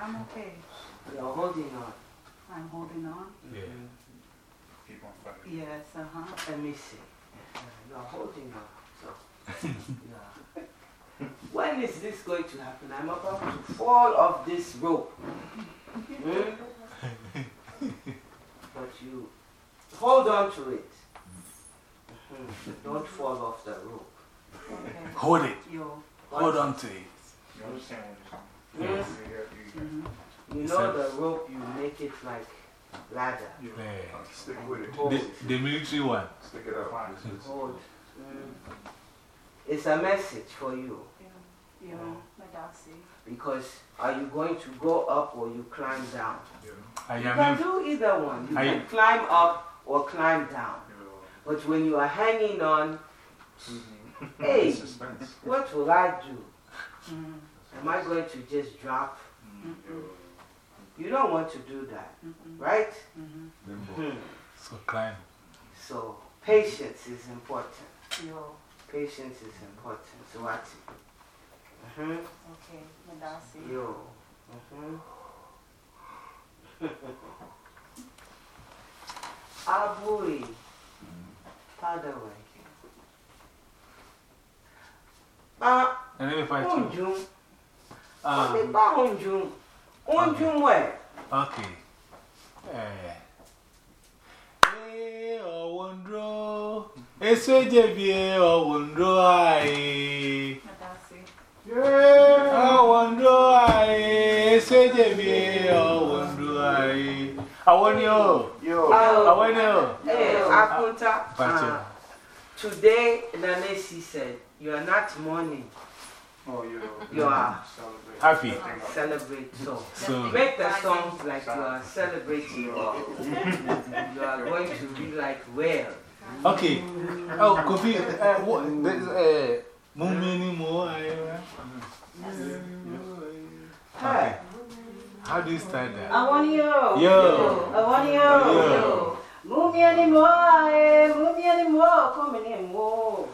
I'm, I'm okay. You're holding on. I'm holding on. yeah. Keep on fighting. Yes, uh huh. Let me see. You're holding on. So, yeah. When is this going to happen? I'm about to fall off this rope. Hmm? but you hold on to it. Mhm. Don't fall off the rope. Okay. Hold it. Yo. Hold on to it. You understand what you're saying? Yes. You got- you got- Mm-hmm. You know the rope, you make it like ladder. you- Yeah. Stick with it. The, the military one. Stick it out. This is- Hold. Mm. It's a message for you. You know, Madasi. Because are you going to go up or you climb down? I You can in- do either one. You I- can climb up or climb down. But when you are hanging on, hey, what will I do? Mm-hmm. Am I going to just drop? Mm-hmm. You don't want to do that, Mm-hmm. right? Mm-hmm. limbo. Hmm. So climb. So patience is important. Yo. Patience is important. So what? Mm-hmm. Okay, Madasi. Yo. Mm-hmm. Abui. Padaway. Ba And then if I told unjum. um, Ame ba unjum. Unjum where? Okay. Eh. Eh, Owondro. Esweje bie Owondro ai. Madasi. Owondro ai. Esweje bie Owondro ai. Awoni o. Yo. Awoni o. Hey, Akunta. Pacha. uh, Today, Nanesi said, you are not mourning, Oh, you you are celebrate. Happy. celebrate. So, So, make the song like you are celebrating. you are going to be like, well. okay. Oh, Kofi, uh, what, there's, uh, Mumini Mo. Hey, How do you start that? I want you. Yo. I want you. Yo. Move me anymore. eh, Move me anymore. Come in anymore. Mumini Mo. Mumini Mo. Move me anymore. Come on. Mumini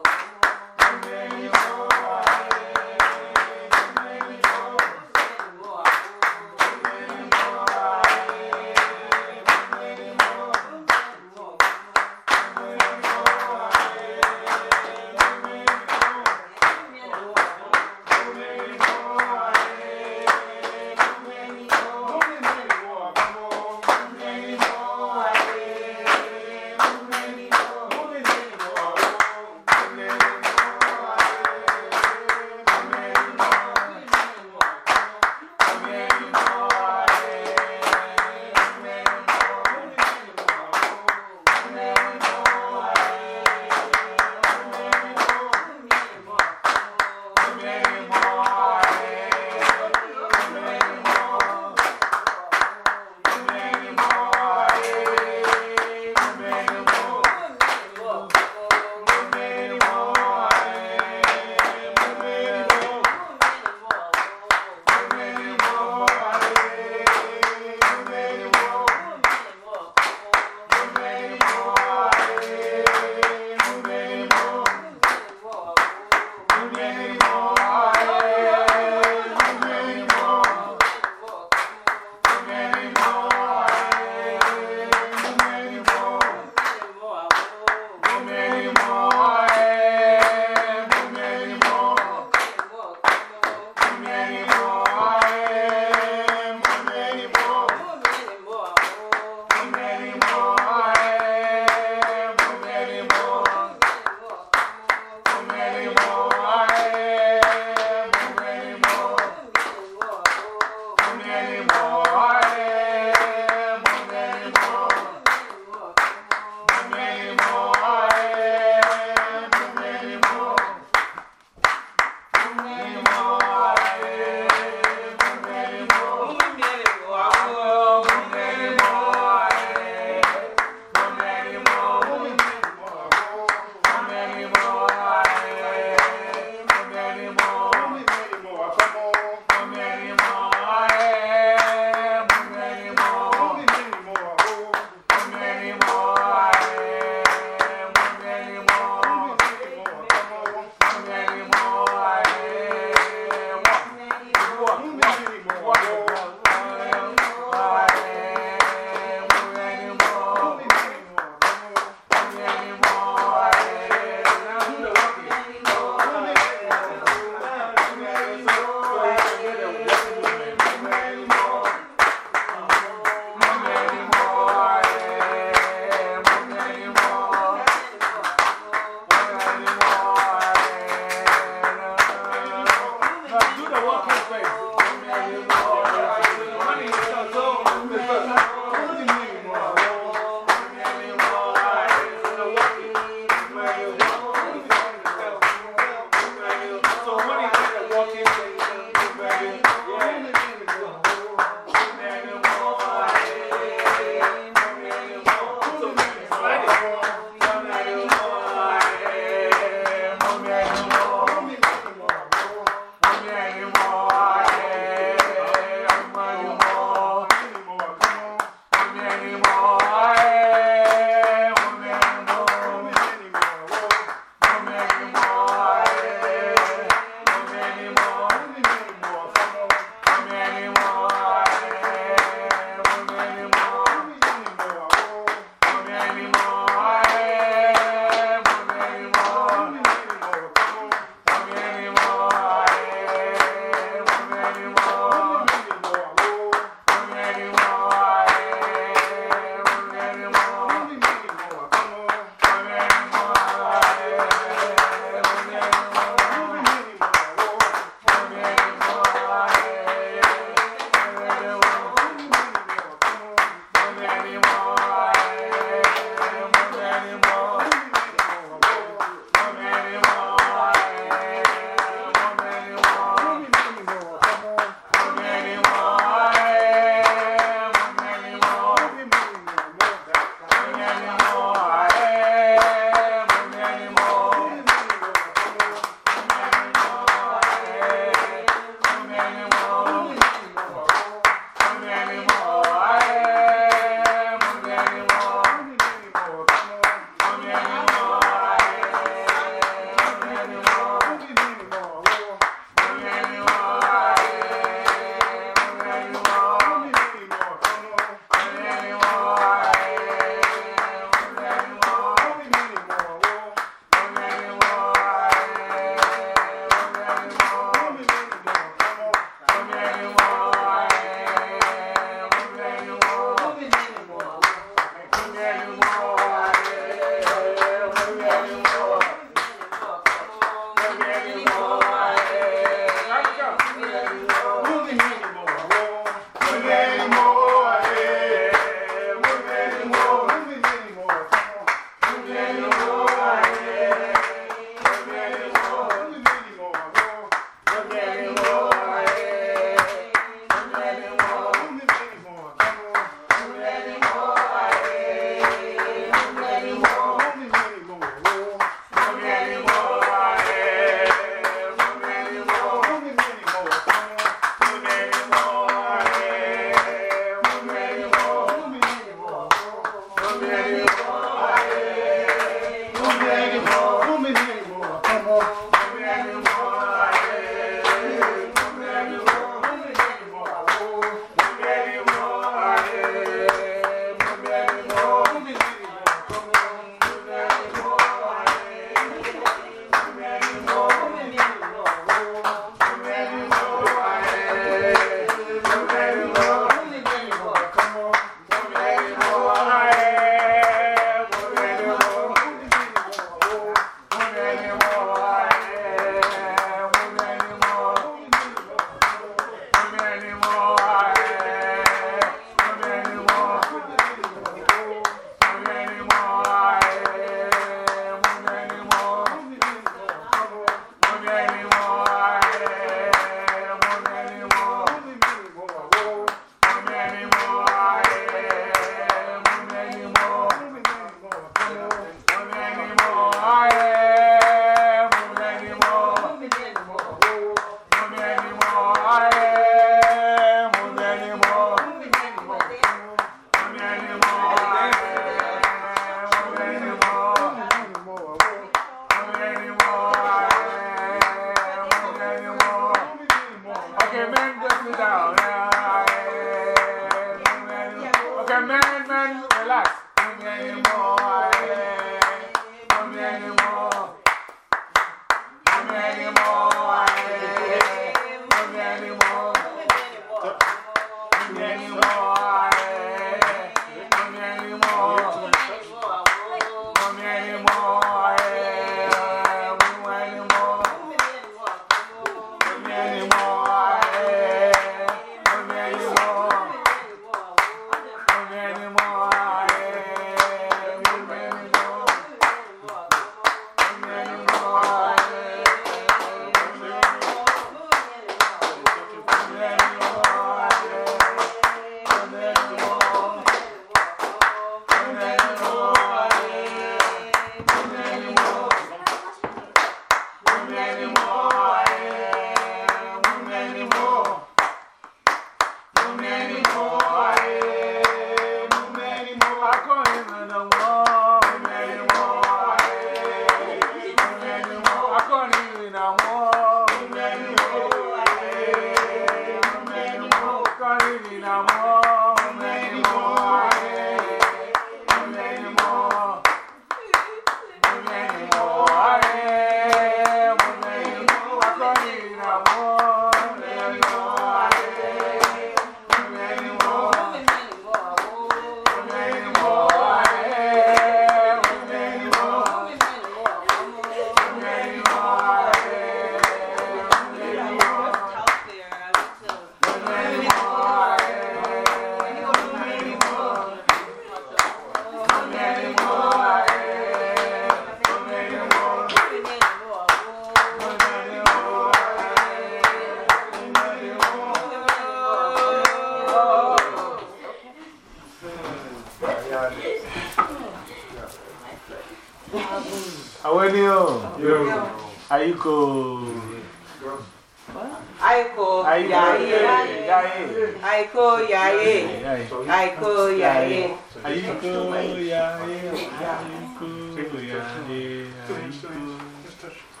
Yeah,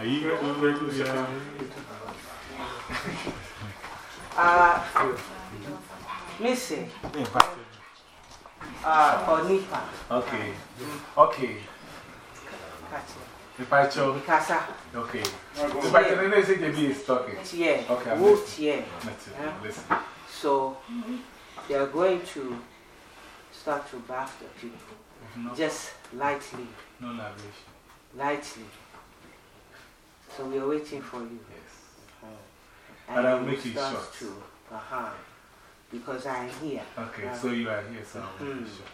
yeah. Uh, Missy. Uh, Onipa. Okay, okay. The patcho, Mikasa. okay. The patcho, then they say the bee is talking. Tie. Okay, I'm Wo listening. tie. Listen, listen. So they are going to start to bath the people. No, Just lightly. no narration. Lightly. So we are waiting for you. Yes. And But I'll make it start short. To, uh -huh, because I am here. Okay, Yeah. so you are here, so I'll make it short.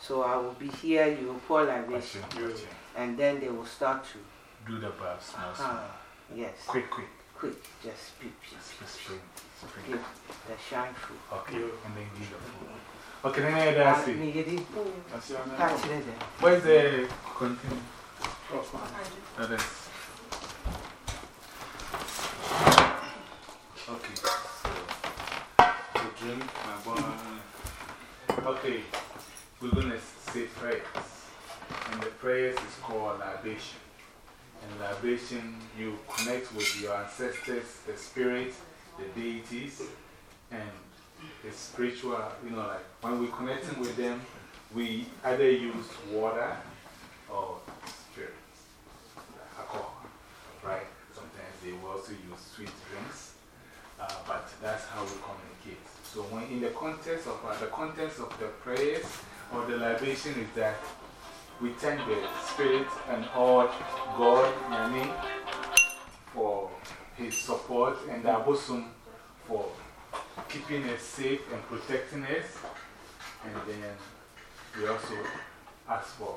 So I will be here, you will pour libation, Gotcha, gotcha. and then they will start to. Do the bath, small, Uh small. -huh, yes. Quick, quick. Quick. Just peep, peep, Just peep, spring, spring. Give the shine through. Okay, and then give the food. Okay, then I that's it. Nigedi, catch it there. Where's the container? Oh, that's. Okay. So, to drink, my. Okay, we're gonna say prayers. And the prayers is called libation. And libation, you connect with your ancestors, the spirits, the deities, and the spiritual, you know, like when we're connecting with them, we either use water or right? Sometimes they will also use sweet drinks, uh, but that's how we communicate. So, when in the context of the context of the prayers or the libation is that we thank the spirit and all God, Nani, for his support and Abosom for keeping us safe and protecting us. And then we also ask for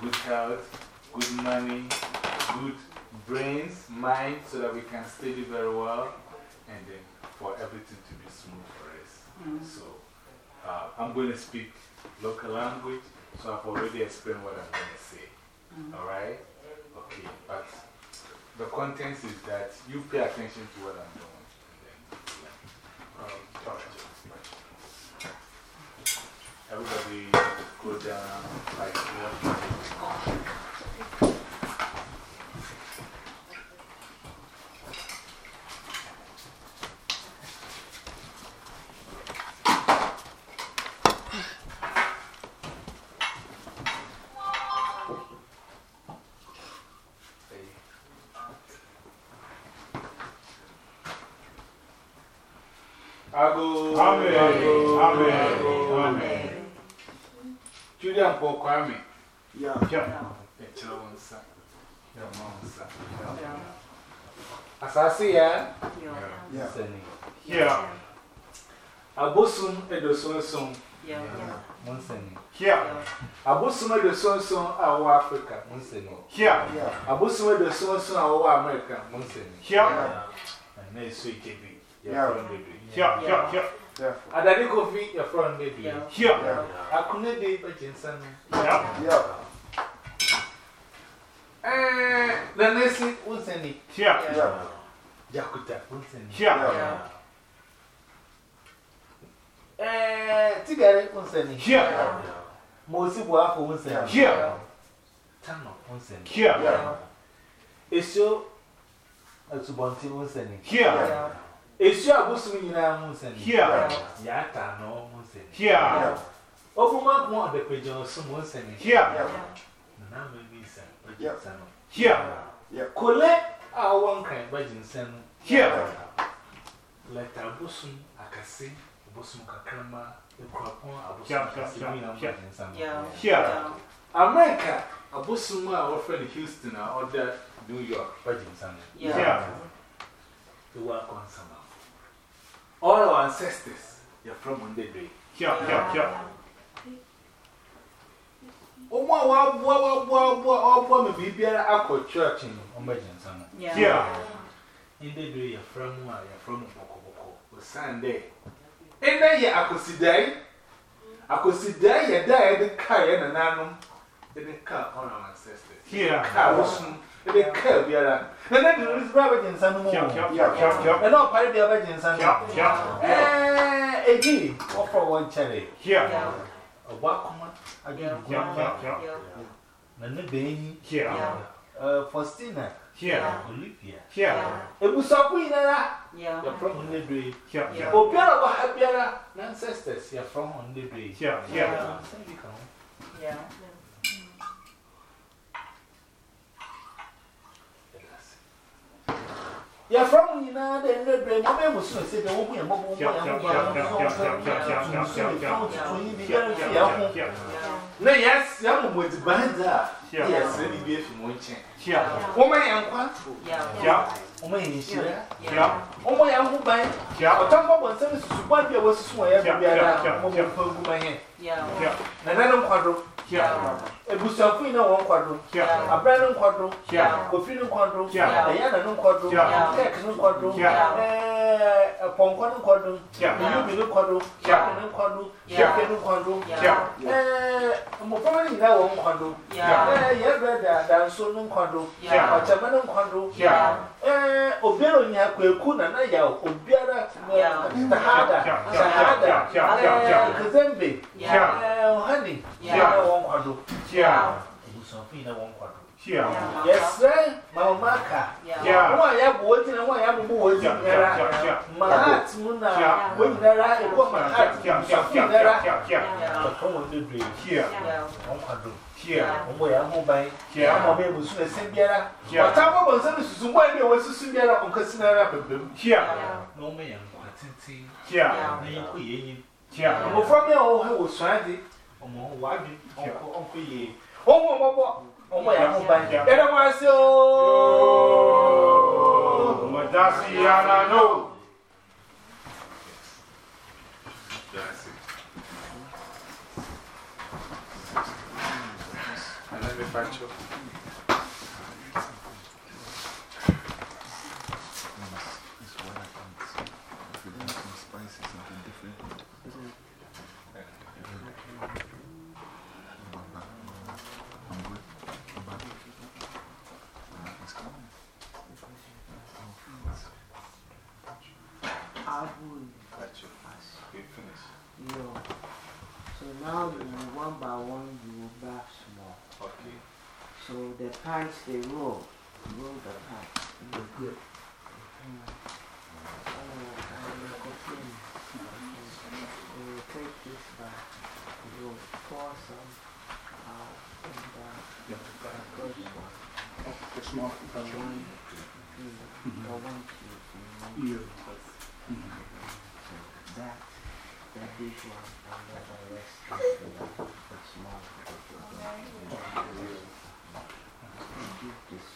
good health, good money, good brains, mind, so that we can study very well, and then for everything to be smooth for us. So uh, I'm going to speak local language, so I've already explained what I'm going to say. All right? Okay, but the contents is that you pay attention to what I'm doing. And then, um, all right. Everybody go down like what? Ago. Amen. Ago. Amen. Ago. Amen. Julian Paul Kwame. Yeah. Yeah. Echira wonsa. Ya wonsa. Asase ya. Yeah. Yeah. Abosom edosonson. Munsani. Yeah. Abosom edosonson a wo Africa. Munsani. Yeah. Yeah. Abosom edosonson a wo America. Munsani. Yeah. Na eso ikebi. Yeah. Ya from baby. Yeah. Yeah. Yeah. Yeah. Adade Kofi ya from baby. Yeah. Yeah. Akune de bajinsan. Yeah. Yeah. Eh, na nesi unsani. Yeah. Yeah. Jakuta. Sure. Yeah. Eh, tigare unseni. Sure. Mosi bwa afọ unseni. Sure. Tano unseni. Sure. Eso asubonti unseni. Sure. Eso agusu nyina unseni. Sure. Ya tano unseni. Sure. Obuma kwa de pejo sumo unseni. Sure. Na mimi sana. Sure. Yeah. Kole a one kind Bajin Sano. Yeah. Let Abosom Akasi, Abosom Kakrama, the Crapon, Yeah, Abosom yeah, Kasi, yeah, Mina yeah. Bajin Sano. Yeah. America. Abosom a wo friend Houston a order New York. Bajin Sano. Yeah. The work on summer. All our ancestors, you're from Monday. Yeah. Yeah. Yeah. Omo a wabua wabua wabua wabua me bibiara akọ church no. Bajin Sano. Yeah. In the day you're from where you're from Boko Boko. O Sunday. In the year Akwasidae. Akwasidae ya da ya de car ya na nanum. Ya de car on our ancestors. Yeah. Car wasum. Ya de car biara. And then there is Bajin Sano. Yeah. Yeah. Yeah. Yeah. And all part of the Bajin Sano. Yeah. Yeah. Eh, again, offer one cherry. Yeah. A wakuma again. Yeah. Yeah. Yeah. Nana Bain, Yeah. uh, Faustina, Yeah. Olivia. Yeah. Ebusafu inara. Yeah. You're from Hundred Yeah. Yeah. Obiara wa ha biara. Na ancestors you're from. from Hundred Yeah. Yeah. Yeah. You're from Yina, the Hundred Brain. My man was so said, the woman, and Bobo, Yeah. Yeah. Yeah. Yeah. Yeah. Yeah. Yeah. Na Tia. Oma yankwa. Tia. Oma yinshire. Tia. Oma yankuban. Tia. Otambo bonsa nsusu kwa bia wosusu ya o da. Mo mpa gumaye. Ban he. Yeah. Yeah. Na na no kwadro. Yeah. Ebusuafo ina won kwadro. Yeah. Abra no kwadro. Yeah. Kofi no kwadro. Yeah. Ayana no kwadro. Yeah. Tek no kwadro. Yeah. Eh, Ponko no kwadro. Yeah. Yubi no kwadro. Yeah. Shape no kwadro. Yeah. Shape no kwadro. Yeah. Eh, mbofama ni nyina won kwadro. Yeah. Eh, ye brother danso no kwadro. Yeah. Ochama no kwadro. Yeah. Eh, obiara onya kwaku na na ya obiara Yeah. shahada. Yeah. Shahada. Yeah. Yeah. Yeah. Yeah. Eh, Kazembe. Yeah. Chia. Yeah mmɔfra bi a wɔn ho wɔ sua de. Wɔn ho wɔ adi wɔn ho yie. Wɔn ho wɔn bɔ. Wɔn ho yɛ ho ban. Yɛrɛ wɔn ase ooo. mo da si yana no. Ana me facho. Pants they roll, roll the pants. Mm. Good. Mm. Oh, and you complain. You will take this back. You will pour some out and uh, the first one. The small. The one, mm, the one to Yeah. that, the big one, and then the rest is the, the small one. Give this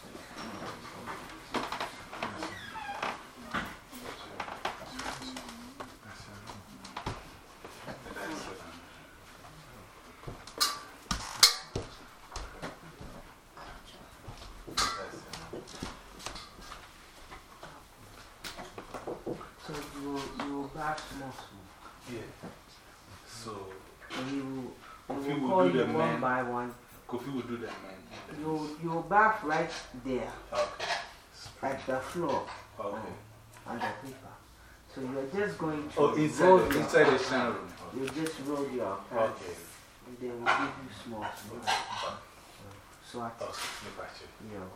So you will, you will back small, small. Yeah. So, And you will, If you you will will call do you one man- by one. Kofi will do that, man. You you bath right there Okay. at the floor Okay. on the paper. So you're just going to Oh, inside, your the, inside the shower room. You just roll your pants. Okay. And they will give you small, small. So I, Okay. The facture. you know,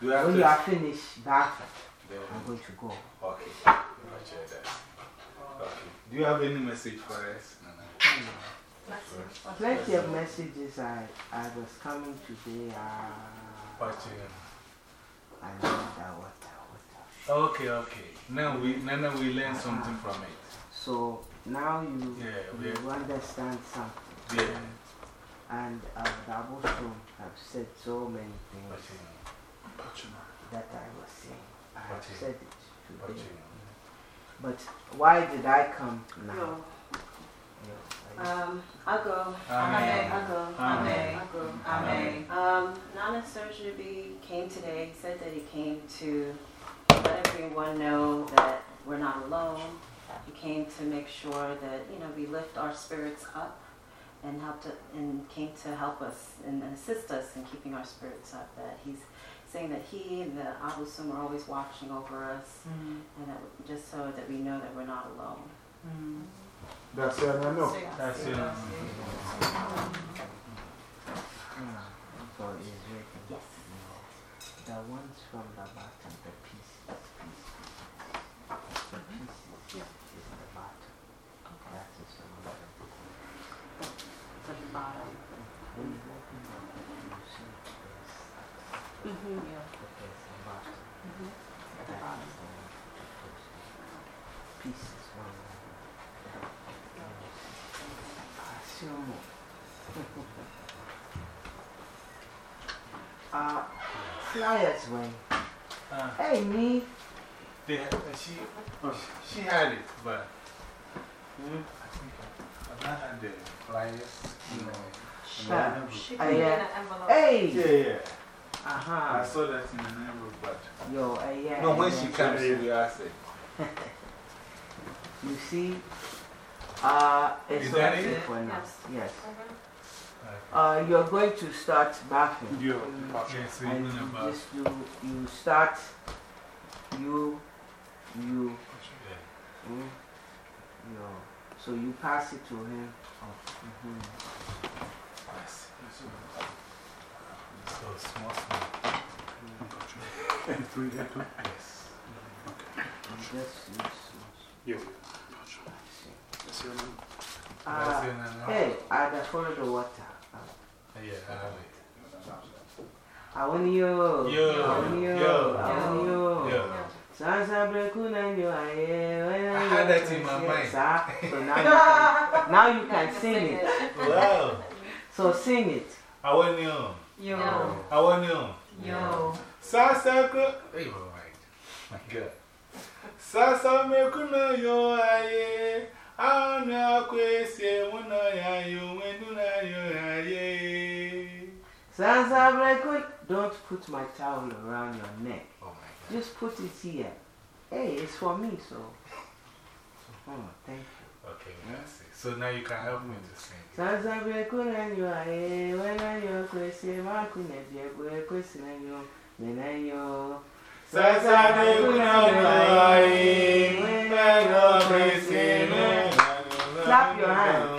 Do you when you are finished bathing, I'm going to go. Okay. Okay. Do you have any message for us? No, no. Plenty of messages I, I was coming today. Uh, Facture. I learned that water, water. Okay, okay. Now we, now, now we learn something from it. So now you, Yeah, we you understand something. Yeah. And uh, the Apostle have said so many things Facture. that I was saying. I have Facture. said it today. Facture. But why did I come now? No. Yeah, I- Um, I'll go. Amen. I'll go. Amen. I'll go. Amen. Um, Nana Surgery came today, said that he came to let everyone know that we're not alone. He came to make sure that, you know, we lift our spirits up and help to, and came to help us and assist us in keeping our spirits up. That he's saying that he and the Abosom are always watching over us and that just so that we know that we're not alone. That's it, I know. That's it. Yeah, hmm. hmm. so it's written. Yes. The ones from the bottom, the pieces, pieces. The pieces is the bottom. That is the bottom. To the bottom. When you open up, you see this. Mm-hmm. There's the bottom. Mhm. That is the one to put Pieces one. Assume. Uh, flyers when. Uh, Hey, me. they, uh, she, she had it, but Hmm? I think I've not had the flyers. You know, in the Sure. envelope. She put it yeah. in an envelope. Hey! Yeah, yeah. Uh I saw that in an envelope, but. Yo, uh, yeah. No, when and she then- comes, she will ask it. You see, uh, it's Is that it? for now. Yes. Yes. Okay uh, you are going to start backing. Yeah. Yes, and you, just, you, you start, you, you, yeah. mm, no. So you pass it to him. Mm -hmm. So small, small. And three, that two? Yes. Okay. Yes, yes, yes. You. Yes, your name. Uh, hey, I follow the water awonio awonio awonio sansan brekunanyo aye I had that in my mind. So now you can, now you can sing it. Wow. So sing it. I want you. Yo. I want you. Yo. Sasa, hey, all right. My God. Sasa, me kuna yo aye. How now, Quincy, don't put my towel around your neck. Oh my God. Just put it here. Hey, it's for me, so. Oh, thank you. Okay, merci. So now you can help me to sing. Sansa, Blackwood, and you are here, when are you, Quincy, Mark, and you are and you are. Sasane kunamai, Clap your hands.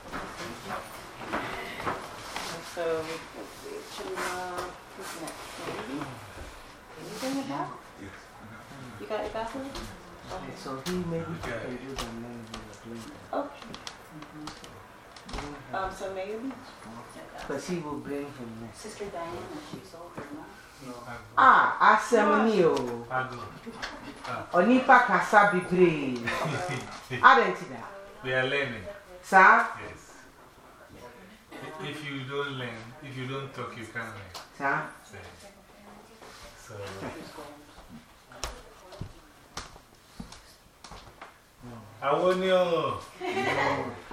So, let's Chima, who's next? Can you bring it back? You got your bathroom? Okay, so he maybe can do the name in the Okay. Um, so maybe? Because he will bring him next. Sister Diana, she's older now. Ah, asɛm ni o. Onipa kasa bebree. Adɛn da? We are learning. Sir? Yes. If you don't learn, if you don't talk, you can't learn. Sir? So. so. I want you. I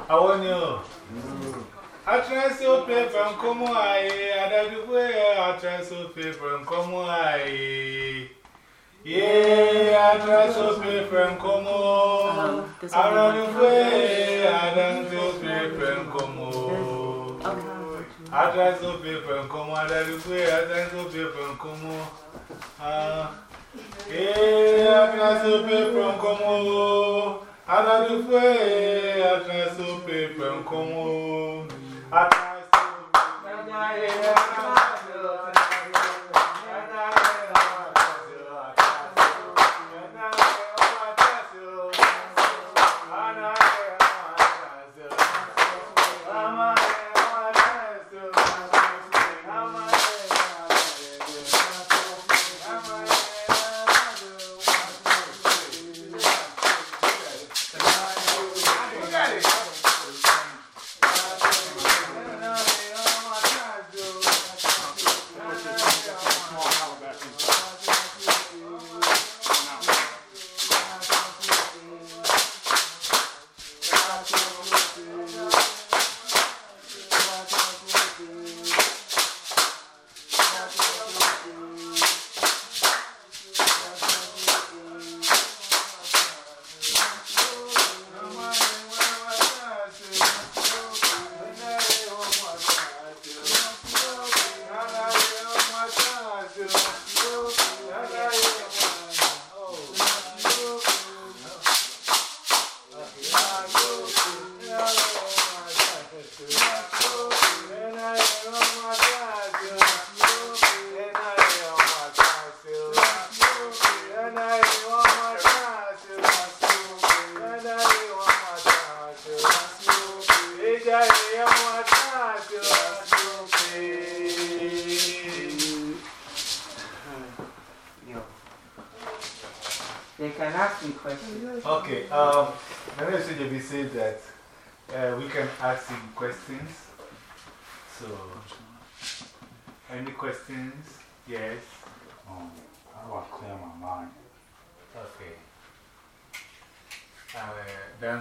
Awonio. Awonio. Atrense o paper nkomo aye adadugwe atrense o paper nkomo aye Ye atrense o paper nkomo adadugwe atrense o paper nkomo Atrense o paper nkomo adadugwe atrense o paper nkomo Ah Ye atrense o paper nkomo adadugwe atrense o paper nkomo They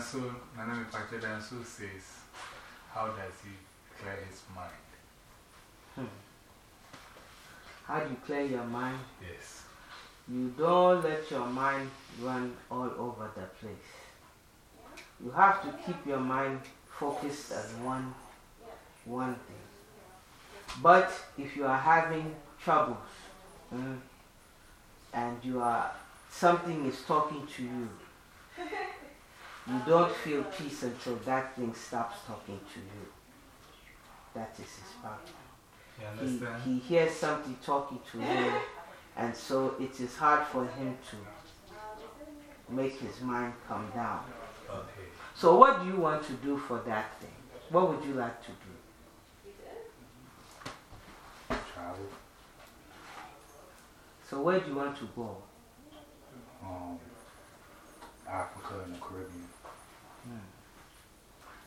Dansu, Nana Pacha Dansu says, How does he clear his mind? How do you clear your mind? Yes. You don't let your mind run all over the place. You have to keep your mind focused on one, one thing. But if you are having troubles mm, and you are, something is talking to you, you don't feel peace until that thing stops talking to you. That is his problem. He, he hears something talking to him, and so it is hard for him to make his mind come down. Okay. So, what do you want to do for that thing? What would you like to do? Travel. So, where do you want to go? Um, Africa and the Caribbean.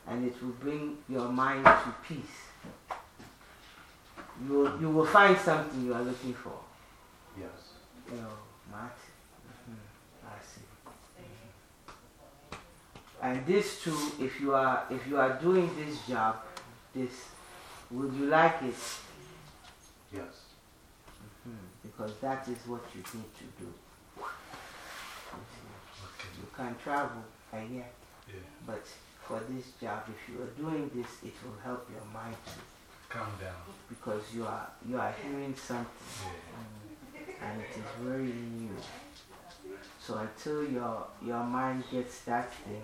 And it will bring your mind to peace. You will, you will find something you are looking for. Yes. You know, Martin. Mhm, I see. And this too, if you are if you are doing this job, this would you like it? Yes. Mhm, Because that is what you need to do. You see, Okay. You can travel, I get, Yeah. but for this job, if you are doing this, it will help your mind too, Calm down. because you are you are hearing something. Yeah. and it is very new. So until your your mind gets that thing,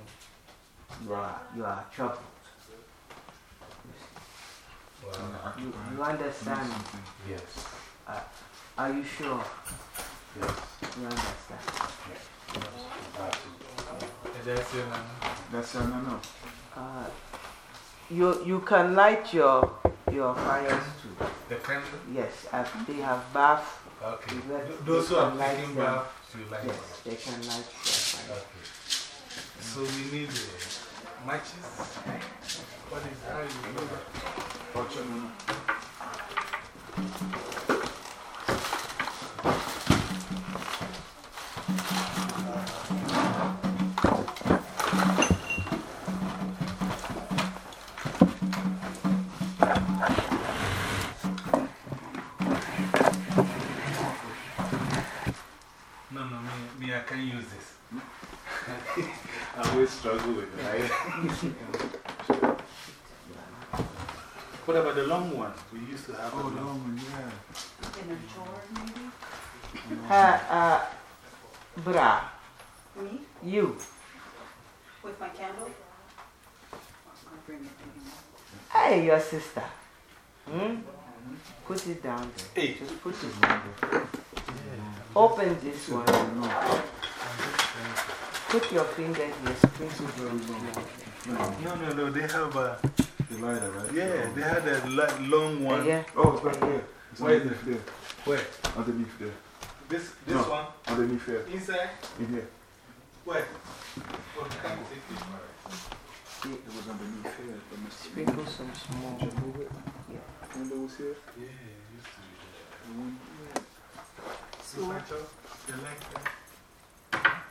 you are you are troubled. Wow. You, you understand? Yes. Uh, are you sure Yes. you understand? Got to. And that's it, Nana. That's it, no, no. Uh, you you can light your your fires too. The candle? Yes, uh, they have bath. Okay. Let- Those who are can taking bath, you like Yes, they can light their fire. Okay. So we need uh, matches. What is how you do that? Oh, what about the long one? We used to have Oh, a the long long one, yeah. In a drawer, maybe? Uh, uh, bra, Me? you. With my candle? I'll bring it in. Hey, your sister. Hmm? Put it down there. Hey. Just put it down there. Open this one. Put your finger here, sprinkle it on No, no, no, they have a, The lighter, right? yeah, they had a li- long the one. Yeah. Oh, it's back there. It's Where is underneath there. Where? Underneath there. This, this No. one? Underneath there. Inside? In here. Where? Oh, you can't take it. It was underneath here. But Mr. Sprinkle some small. Did you move it? Yeah. Window was here. Yeah, it used to be there. The one- So, Sancho, you like that? Okay.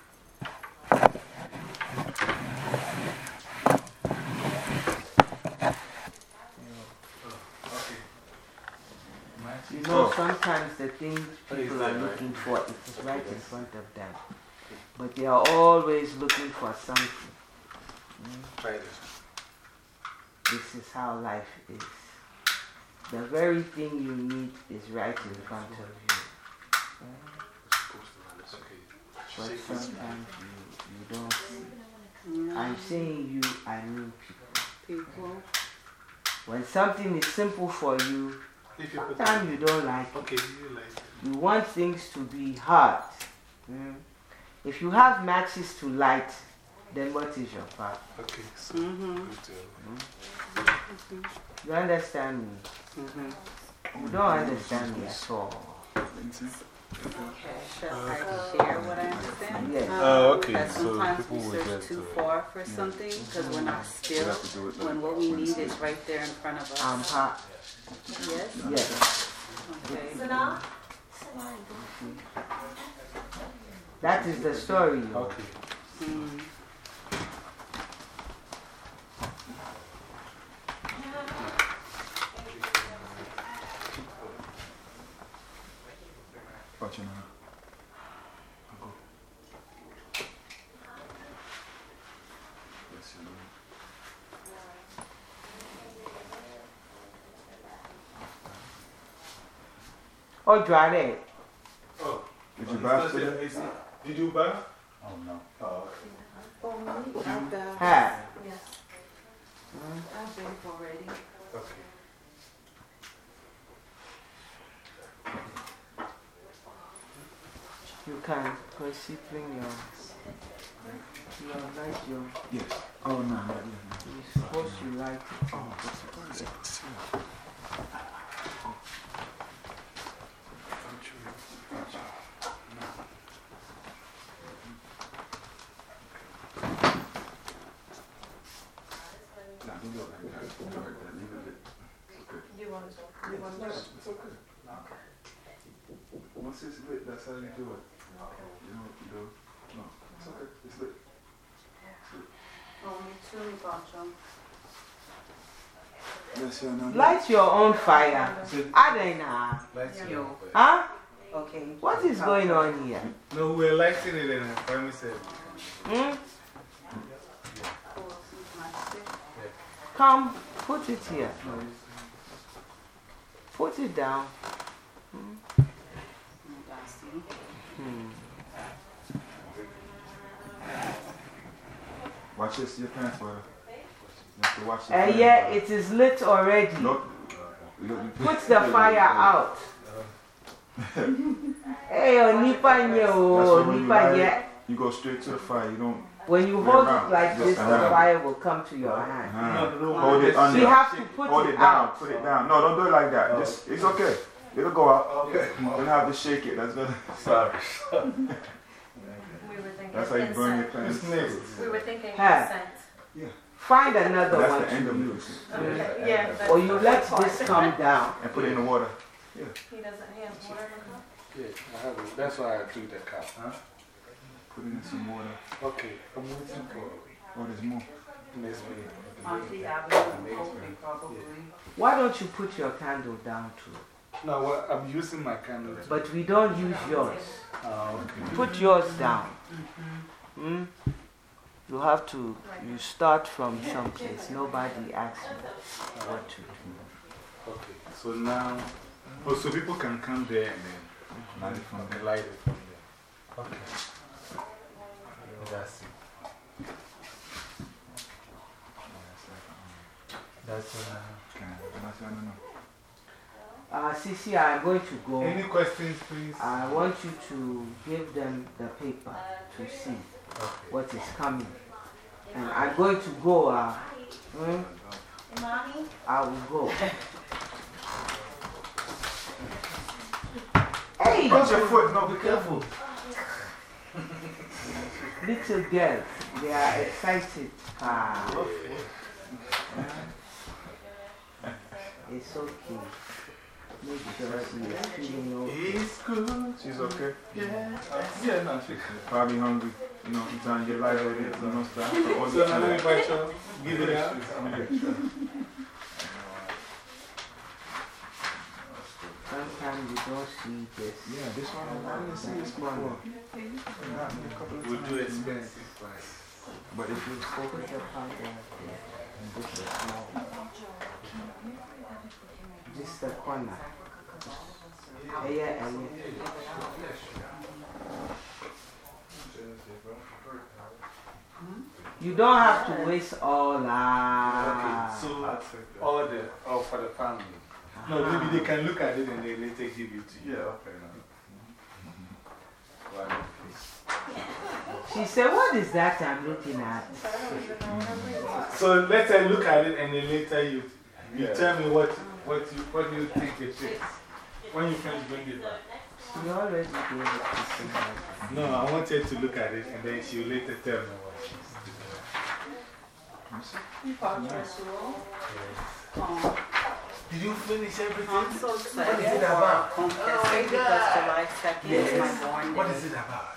You know, sometimes the things people are looking for is right in front of them. But they are always looking for something. This. Is how life is. The very thing you need is right in front of you. Okay. But sometimes you, you don't see. I'm saying you, I mean people. People. When something is simple for you, If you put sometimes you don't like it. Okay, you like it. You want things to be hard. Mm. If you have matches to light, then what is your part? Okay, so Mm-hmm. good You understand me? Mm-hmm. You don't understand me at all. Okay, should I uh, share what I understand? Yes. Um, Oh, okay, That so sometimes people we search too to- far for something because we're not still when what we need is right there in front of um, us. I'm hot. Yes? Yes. So now, That is the story. Okay. Mm. Watch your mouth. Yes, you know. Oh, Joanne. Oh, Did you bath today? Did you bath? Oh, no. Oh, okay. Ha. yes, I've been already. Okay. You can proceed, bring your, your light, your, Yes. Oh, no, not yet. you're supposed to light. Oh, Nah, it like that. Don't do it like that. Leave it lit. It's okay. You want to, you want to? it's okay. Once it's lit, that's how you do it. You know, you do. No, it's okay. It's lit. Me too, Bacho. Yes, yeah, no. Light your own fire. Adena. Lights Yeah. you. Huh? Okay. What is going on here? No, we were lighting it and I finally said, Hmm? Oh, since my sick. Come, put it here. Put it down. Mm, Watch this, your pants, brother. You watch Uh, your pants, yeah, brother. it is lit already. Look. Look. Put the fire out. Hey, oh, nipa oh, when you nipa light nye. it, You go straight to the fire. You don't. When you Play hold it like this, the Uh-huh. fire will come to your hand. Uh, hold it under. You have to put Hold it it down. out. Put it down. No, don't do it like that. Just, it's okay. It'll go out. Okay. You don't have to shake it. That's gonna. Sorry. We were thinking That's how you burn your incense. We were thinking Huh. incense. Find another That's one the end of use. it. Okay, yeah. that's Or you let this come down. And put it in the water. Yeah. He doesn't, he has water in the cup? Yeah, I have it. That's why I took that cup. Huh? Put it in some water. Okay, I'm waiting for Oh, there's more. next week. Auntie Avenue, hopefully, probably. Why don't you put your candle down too? No, well, I'm using my candle. But we don't use yours. Ah, okay. Put yours down. Hmm? You have to, you start from someplace. Nobody asks you what to do. Okay, so now, oh, so people can come there and then Light it from light it from there. Okay. That's it. That's Okay. That's what I know. Uh, Sisi, I'm going to go. Any questions, please? I want you to give them the paper to see Okay. what is coming. And I'm going to go. Uh, hmm? Mommy? I will go. Hey, Touch your foot. No, be careful. little girls, they are excited. Ah. It's okay. It's good. She's okay. Yeah. Yeah, no, she's Probably hungry. You know, sometimes you light with it. You know, stuff. So all So the now let me time. invite you. Give it out. Sometimes you don't see this. Yeah, this one, I didn't see this before. A couple We'll do expensive price. But if you Put the powder there. This is small. This is the corner. Yeah, yeah, You don't have to waste all that. Okay, so ah. all the, all for the family. No, maybe they can look at it and they later give it to you. Yeah, okay. She said, What is that I'm looking at? So let her look at it and then later you, you tell me what, what, you, what you think it is. When you finish, bring it back. She already gave it to somebody. No, I want her to look at it and then she'll later tell me what she's You bought your tool? Oh, Did you finish everything? I'm so What excited oh is it about? home Oh my because God. July 2nd is my born. What is it about?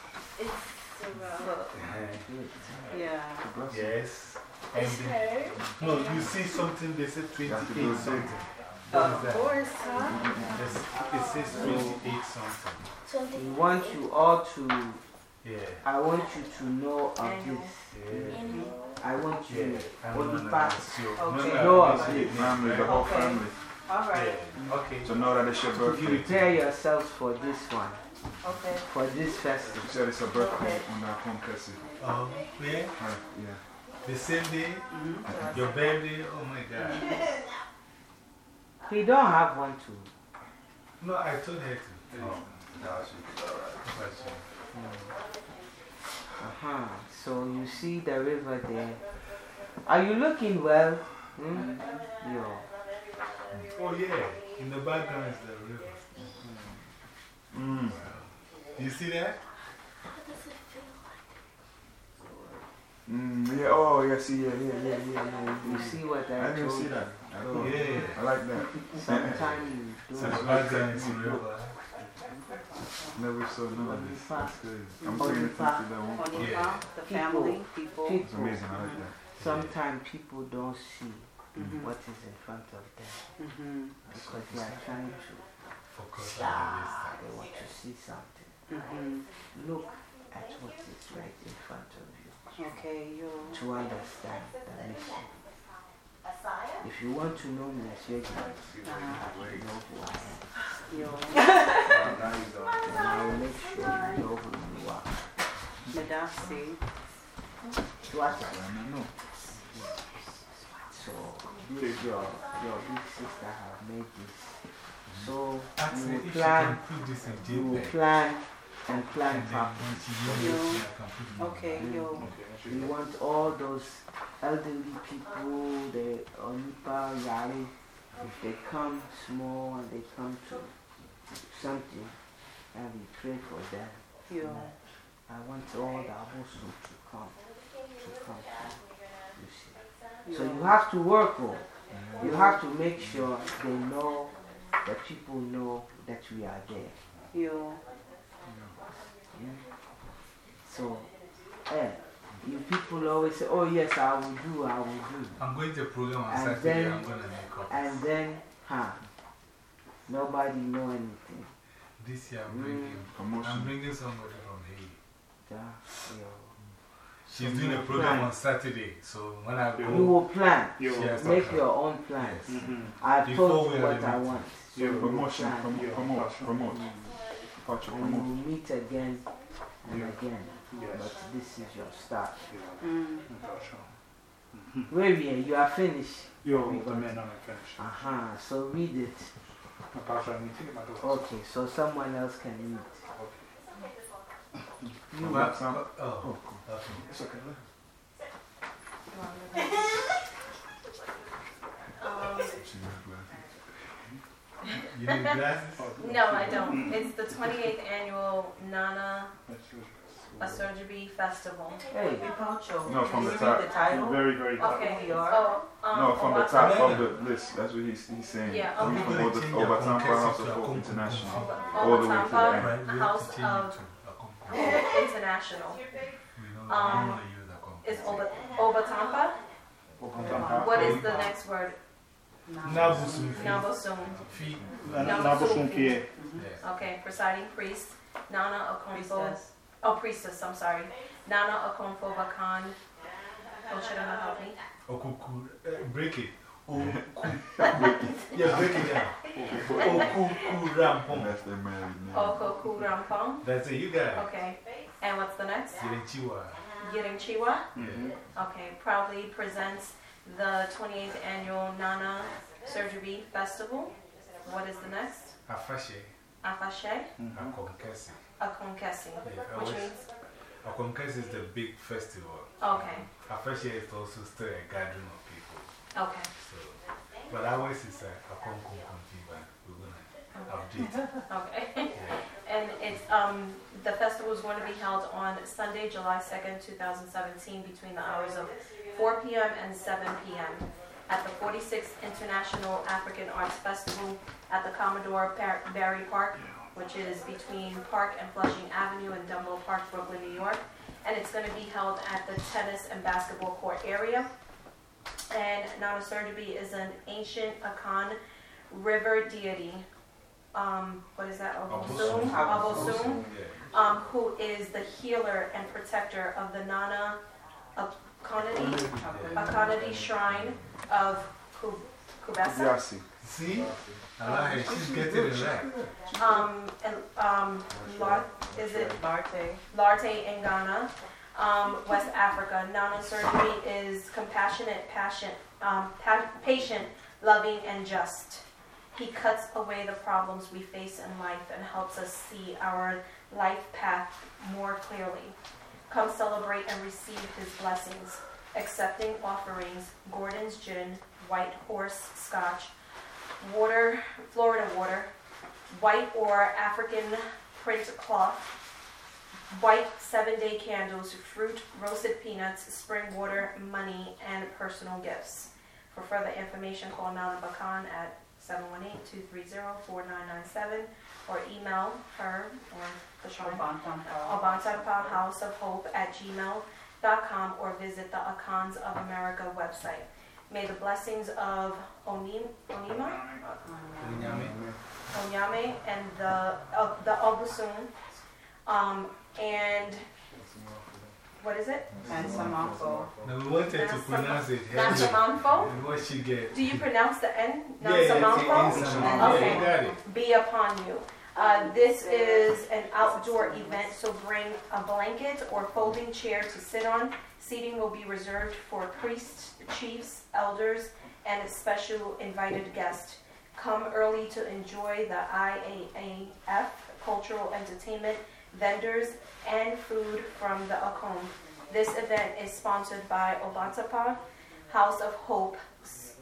Look, yeah. Yes. And the- no, you see something, they said 28 something. What Of course, huh? Yes, It says 28 something. We want you all to, Yeah. I want you to know of this. Yeah. I want Yeah. you, I when know you that pass, that's your- Okay. no, Know of it's it. your Family, the whole Okay. family. All right. Yeah. Okay. To know that it's your birthday. prepare yourselves for this one, Okay. for this festival. She said it's her birthday Okay. on that home Kessie. Oh, yeah? Right, yeah. The same day? Mm-hmm. Your birthday? Oh my God. We don't have one too. No, I told her to. Oh, but she- Uh huh. So you see the river there. Are you looking well? Hmm? Yo. Oh, yeah. In the background is the river. Mm. You see that? Mm, yeah, oh, yeah, see, yeah, yeah, yeah, yeah, yeah. You see what I, I didn't see you? That at all. Yeah. I like that. Sometimes you So don't. the background is the. Never saw none of this. That's good. I'm paying you to that one. Yeah. the family, people. It's amazing. I like that. sometimes people don't see Mhm. what is in front of them Mhm. because they are trying to. Focus Ah, on they want to see something. Mhm. Look at what is right in front of you Okay, you. to understand the mission. If you want to know me as your God, you ah. know who I am. Yo. And I will make sure you know who you are. Medasi. What? I don't know. So, this your, your big sister have made this. So, Ask you will plan, can put this in you will plan and plan And then properly. when she knows it, I can put it in Okay, yo. We want all those elderly people, the Onipa, Yari, if they come small and they come to something, and we pray for them. Yo. I want all the Abosu to come, to come you see. So you have to work on, you have to make sure they know, that people know that we are there. Yo. Yeah? So, eh, you people always say, oh yes, I will do, I will do. I'm going to a program on And Saturday. then- I'm going to make copies. And then, huh, nobody know anything. This year I'm bringing, I'm bringing somebody from Haiti. Yeah, yo. She's doing a program on Saturday. So when I You go, will plan, she has to make come. your own plans. Yes. Mhm. I Before told we you are what I meeting. want. So Yeah, you will promotion. plan. Promote. Yeah. Promote. Promote. Pacha, And we promote. will meet again and Yeah. again. Yes. But this is your start. Mm. Where we are, you are finished. Yo, the men are finished. Uh huh. So read it. Pastor, I need to get my daughter. Okay, so someone else can read. You, But- oh, okay. It's okay. Um, She got glasses. You need glasses? No, I don't. It's the 28th annual Nana Asuogyebi Festival. hey, No, from the Did you read top. the title? Very, very top. Okay. we are? Oh, um, No, from the top No, of the list. That's what he's, he's saying. Yeah, From okay. from We're Oba- gonna change our Obatampa context House of Hope. International. Oba- All the way to the end. Right, we have House of it to a concourse. International. We Um, we don't want to use a concourse. Is Oba- Obatampa? What is the next word? Nabusum. Nabosum. Fi. Nabosumkie. Yes. Okay, presiding priest. Nana Okomfo. Priestess. Oh, priestess, I'm sorry. Nana Okomfo Bakan. Oh, should I not help me? Okuku. Uh, break it. Oku. yeah, break it down. Okuku Rampong. That's the married name. Okoku Rampong. That's it, you got it. Okay. And what's the next? Yirenchiwa. Yiringchiwa. Yeah. Okay, proudly presents the 28th annual Nana Asuogyebi Festival. What is the next? Afashe. Afashe Akonkesi. Akonkesi, Yeah, which means, Akonkesi is the big festival. okay, Afashe is also still a gathering of people. okay, So, but ours is a Akonkonkonji, but we're going to update. okay. Yeah. And it's, um, the festival is going to be held on Sunday, July 2nd, 2017, between the hours of 4 p.m. and 7 p.m. at the 46th International African Arts Festival at the Commodore Barry Park, which is between Park and Flushing Avenue in Dumbo Park, Brooklyn, New York. And it's going to be held at the tennis and basketball court area. And Nana Asuogyebi is an ancient Akan river deity. Um, what is that? Obosun? Obosun um, who is the healer and protector of the Nana Akonadi, Akonadi Shrine of Ku- Kubesa. See? Allah, she's getting it right. Um, and, um, Lar- is it Larteh. Larteh in Ghana, um, West Africa. Nana Asuogyebi is compassionate, passion, um, pa- patient, loving, and just. He cuts away the problems we face in life and helps us see our life path more clearly. Come celebrate and receive his blessings. Accepting offerings, Gordon's Gin, White Horse Scotch, water, Florida water, white or African print cloth, white seven day candles, fruit, roasted peanuts, spring water, money, and personal gifts. For further information, call Nana Bakan at 718-230-4997 or email her or the shrine House of Hope at gmail.com or visit the Akans of America website. May the blessings of Onim, Onima, Onyame, and the of the Obusun, um, and what is it? And Samako. No, we wanted to pronounce it. Help And what she get? Do you pronounce the N? Yeah, it's Nasamanfo? in Samako. Yeah, Okay. you got it. be upon you. Uh, this is an outdoor event, so bring a blanket or folding chair to sit on. Seating will be reserved for priests, chiefs, elders, and special invited guests. Come early to enjoy the IAAF cultural entertainment, vendors, and food from the Akom. This event is sponsored by Obatampa House of Hope,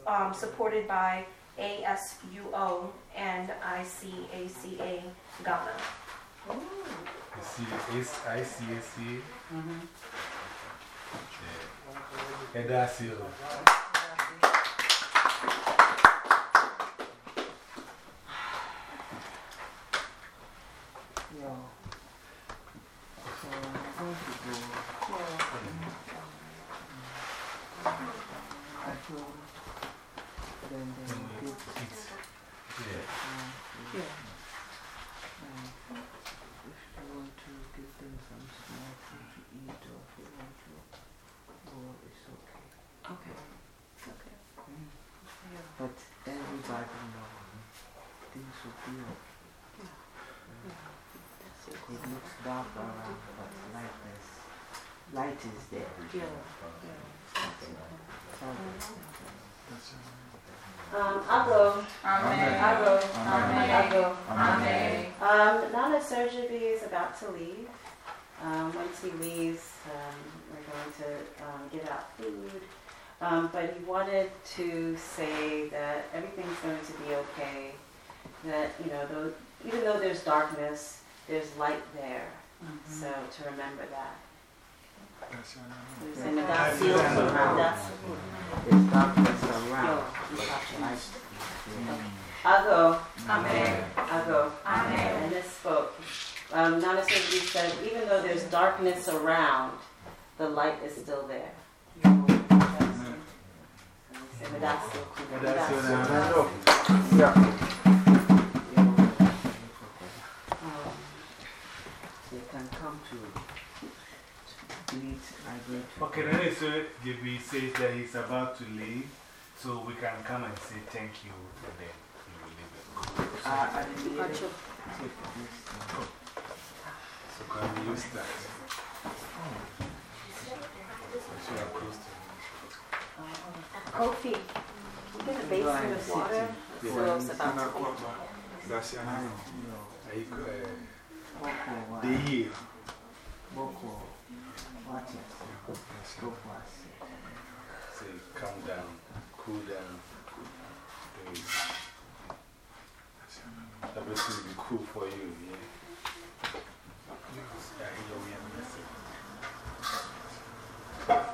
um, supported by ASUO and ICACA Ghana. You see, it's ICAC. Yeah. And that's it. Yo. So I'm going to go. I feel then then When we give eat. Yeah. uh, yeah. Um, if you want to give them some small food to eat or if you want to go, it's okay. Okay. Okay. Mm. But everybody know things will be okay. Mm. It looks dark around, but light is, light is there. Um, I'll go. Amen. I'll go. Amen. I'll go. Amen. Um, Nana Asuogyebi is about to leave. Um, once he leaves, um, we're going to um, get out food. Um, but he wanted to say that everything's going to be okay. That, you know, though, even though there's darkness, there's light there. Mhm. So to remember that. I'll go. Amen. I'll go. Amen. And this spoke. Um, Nana said, even though there's darkness around, the light is still there. Um, come to meet agree to. Okay, then it's uh, JB says that he's about to leave, so we can come and say thank you, and then he will leave it. Uh, I didn't Got take you. So can we use that? So you are close to Kofi, you get a basin of water? Yeah. So it's about to leave. That's your I name. know. Are you, uh, Boko the wa. year? Boko. What is? Boko wa. Say, calm down, cool down. Everything will be cool for you, yeah? Yeah,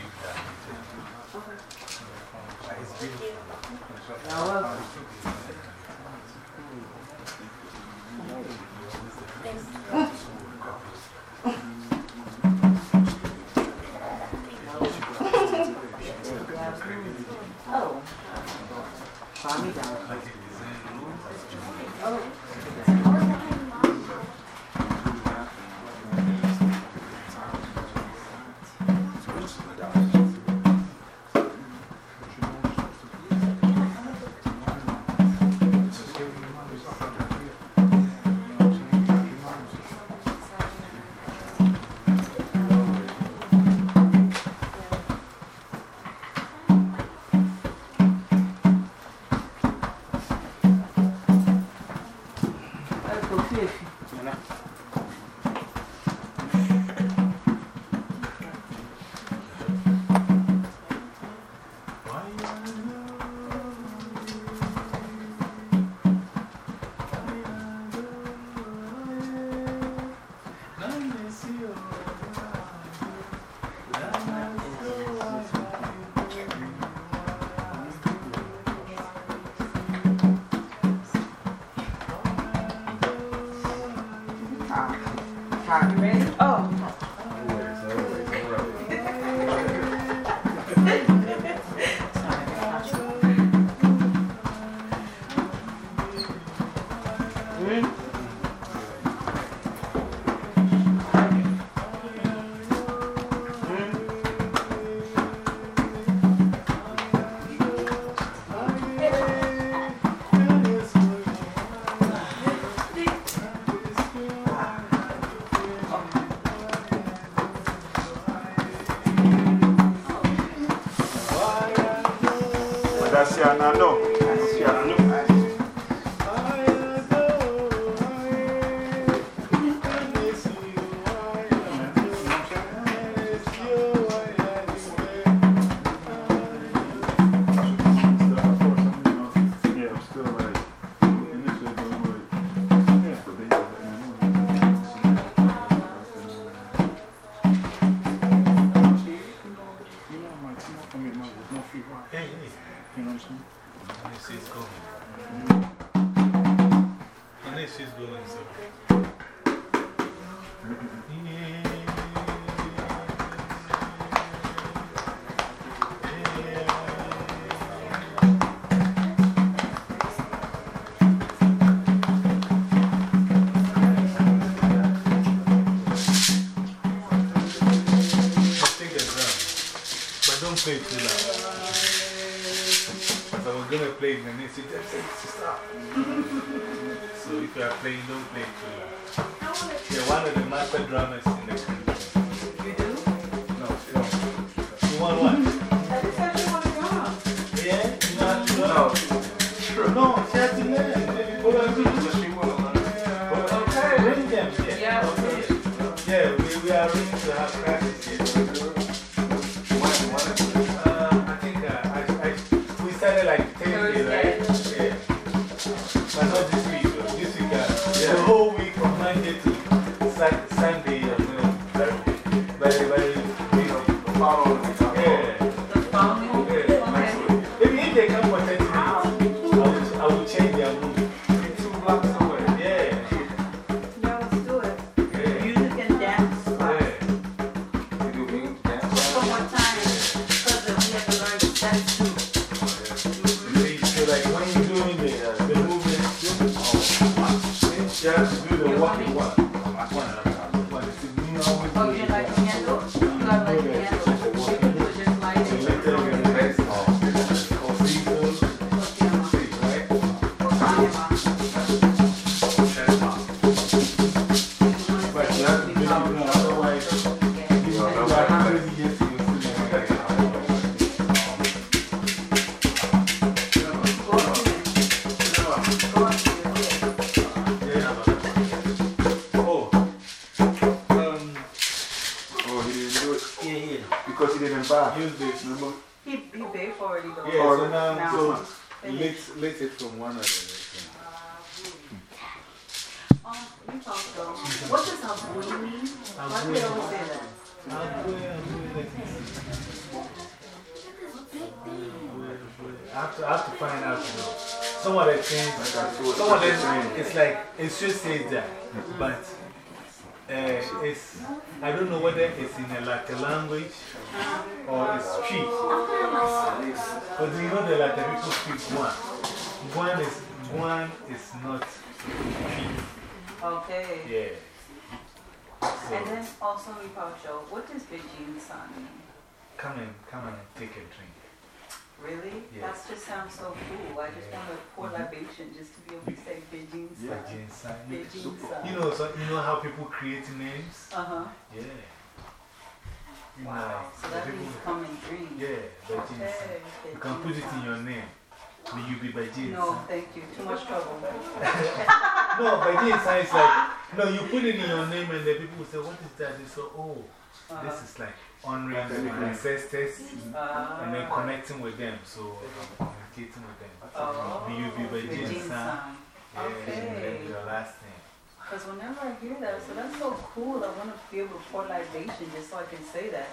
you are playing, don't play too loud. You're one of the master drummers Because whenever I hear that, so that's so cool. I want to feel to libation just so I can say that.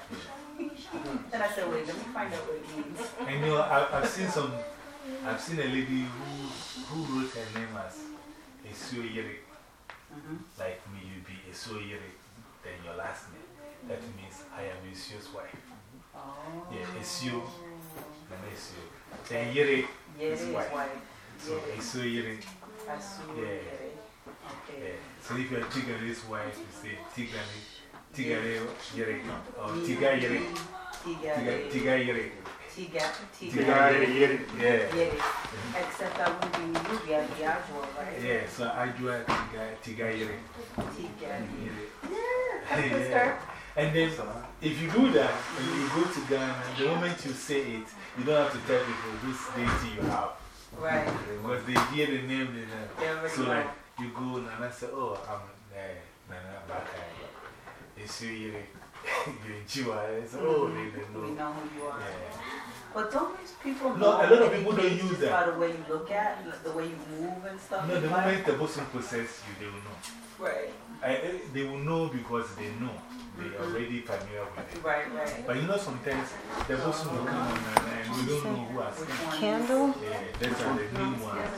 and I said, wait, let me find out what it means. And you know, I, I've seen some, I've seen a lady who, who wrote her name as Esuo Yere. Mhm. Like, me, you be Esuo Yere, then your last name. That means I am Esuo's wife. Oh. Yeah, Esuo, then Esuo. Then Yere Yeah, is it is wife. So Yere. See. Yeah. Okay. Yeah. So if you're Tigale's wife, you say Tigale, Tigale Yere, or Tiga Yere. Tiga, Tiga. Tiga. Yere. Yeah. Yeah. Except I wouldn't be Nubi, I'd be Ajwa, right? Yeah, so I do a Tiga, Tiga Yere. Tiga. Yere. That's good, And then, if you do that, when you go to Ghana, the moment you say it, you don't have to tell people which deity you have. Right. Because they hear the name, they know. So, like, you go and I say, oh, I'm uh, Nana Bakai. It's you, you're in Chihuahua. They say, oh, they, they We know. know who you are. Yeah. But don't these people know? No, know a lot of people don't use just that. By the way you look at, the way you move and stuff. No, the in moment the person possesses you, they will know. Right. I, eh, they will know because they know. They are already familiar with it. Right, right. But you know, sometimes the person will come on and, and we don't know who has Which it. one? Candle? Yeah, that's are the new ones.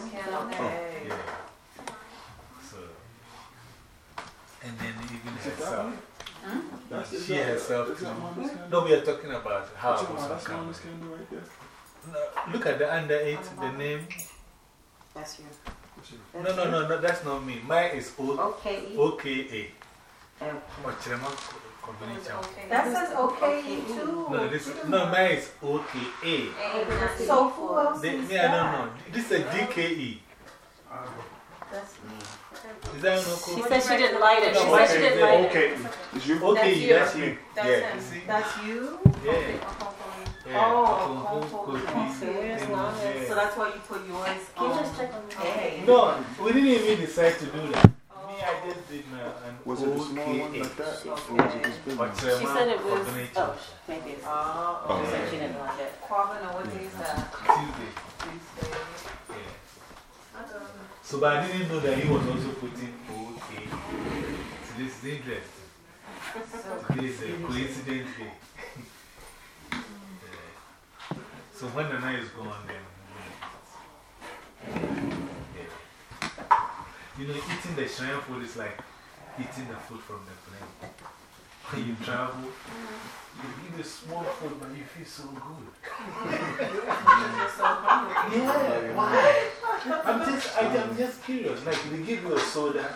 Okay. Yeah. So, and then even herself. That's She herself. Is that too. Mama's candle? No, we are talking about how That's it was Mama's candle right there. No, Look at the under eight, the name. That's you. No, no, no, no, that's not me. Mine is O Okay. OKA. Chirema combination. That says okay too. No, this, no, mine is OKA. So who else They, is me, I don't that? This is a DKE. That's- Is that no She code? said she didn't light it. She No, said she didn't then, light it. Okay. It's you? Okay, That's you. that's you. That's yeah, him. you see? That's you? Yeah. Uh, yeah. Oh, Okonjo, Okonjo, Kofi, okay. and, Yes, yeah. So that's why you put yours Can you on just check on the A. No, we didn't even decide to do that. Me, I just did my, an Was it the small one OKA. like that? Or was it this big But one? Uh, she Chirema said it was. combination. Oh, maybe it's. Oh, She okay. said she didn't like it. Kwabena, what day is that? Tuesday. Tuesday. So, but I didn't know that he was also putting OK. So, this is interesting. Today is a uh, coincidence day. Yeah. So, when the night is gone, then. Yeah. You know, eating the shrine food is like eating the food from the plane. When you travel, mm-hmm. you eat a small food, but you feel so good. Yeah, why? I'm just, I, I'm just curious. Like, they give you a soda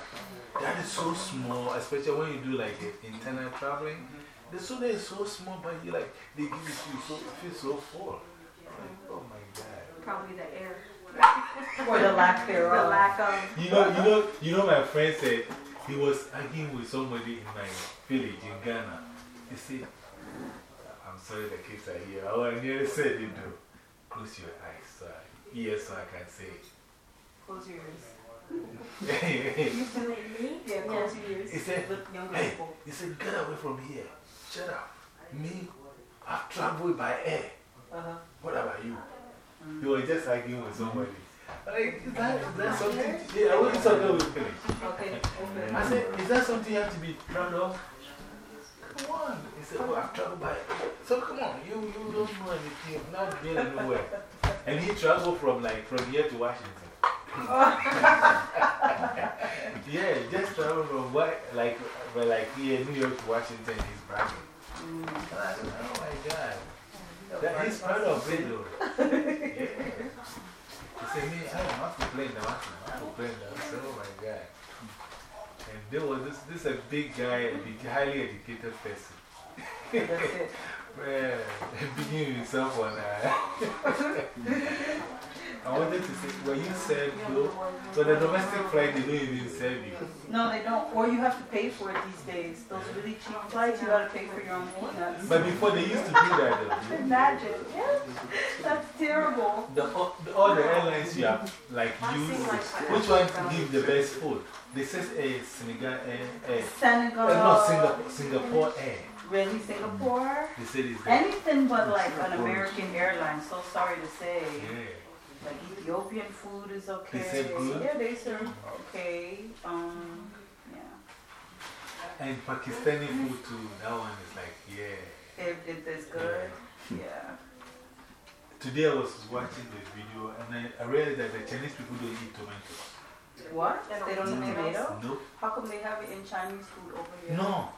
that is so small, especially when you do like the internal traveling. Mm-hmm. The soda is so small, but you like, they give it to you, so it feels so full. Like, oh my God. Probably the air. Or the lack The thereof. lack of. You know, you know, you know, my friend said he was arguing with somebody in my village in Ghana. He said, I'm sorry the kids are here. Oh, I nearly said it though. Close your eyes, so I, ears, so I can say Close your ears. it. Yeah, close your ears. He said, hey, he said, get away from here. Shut up. Me, I've traveled by air. Uh-huh. What about you? You were just arguing with somebody. Like, is that, is that something? Yeah, I wasn't talking with finish. Okay, okay. I said, is that something you have to be proud of? Come on. He said, oh, well, I've traveled by. So come on, you, you don't know anything. You've not been anywhere. And he traveled from like from here to Washington. yeah, just travel from what, like, like here, New York to Washington, he's bragging. Said, oh my God. That, he's proud of it though. yeah. He said, me, I am not complaining. I'm complaining now. I said, oh my God. And there was this, this a big guy, a big, highly educated person. Man, beginning with someone. Uh, I wanted to say, when you serve though, but the domestic flight, they don't even serve you. No, they don't. Or you have to pay for it these days. Those really cheap flights, you gotta pay for your own peanuts. But before they used to do that though. Imagine. Yeah. That's terrible. The, all, the, all the airlines you have, like you, which one give the best food? They say eh, Senegal Air, eh, Senegal. eh, no, Singapore, Singapore Air. Really, Singapore? They said it's Anything but like an American airline. So sorry to say. yeah. Like Ethiopian food is okay. They serve good? Yeah, they serve okay. Um, yeah. And Pakistani food too, that one is like, yeah. If it is good, yeah. Today I was watching the video and I, I realized that the Chinese people don't eat tomatoes. What? They don't eat tomato? No. How come they have it in Chinese food over here? No.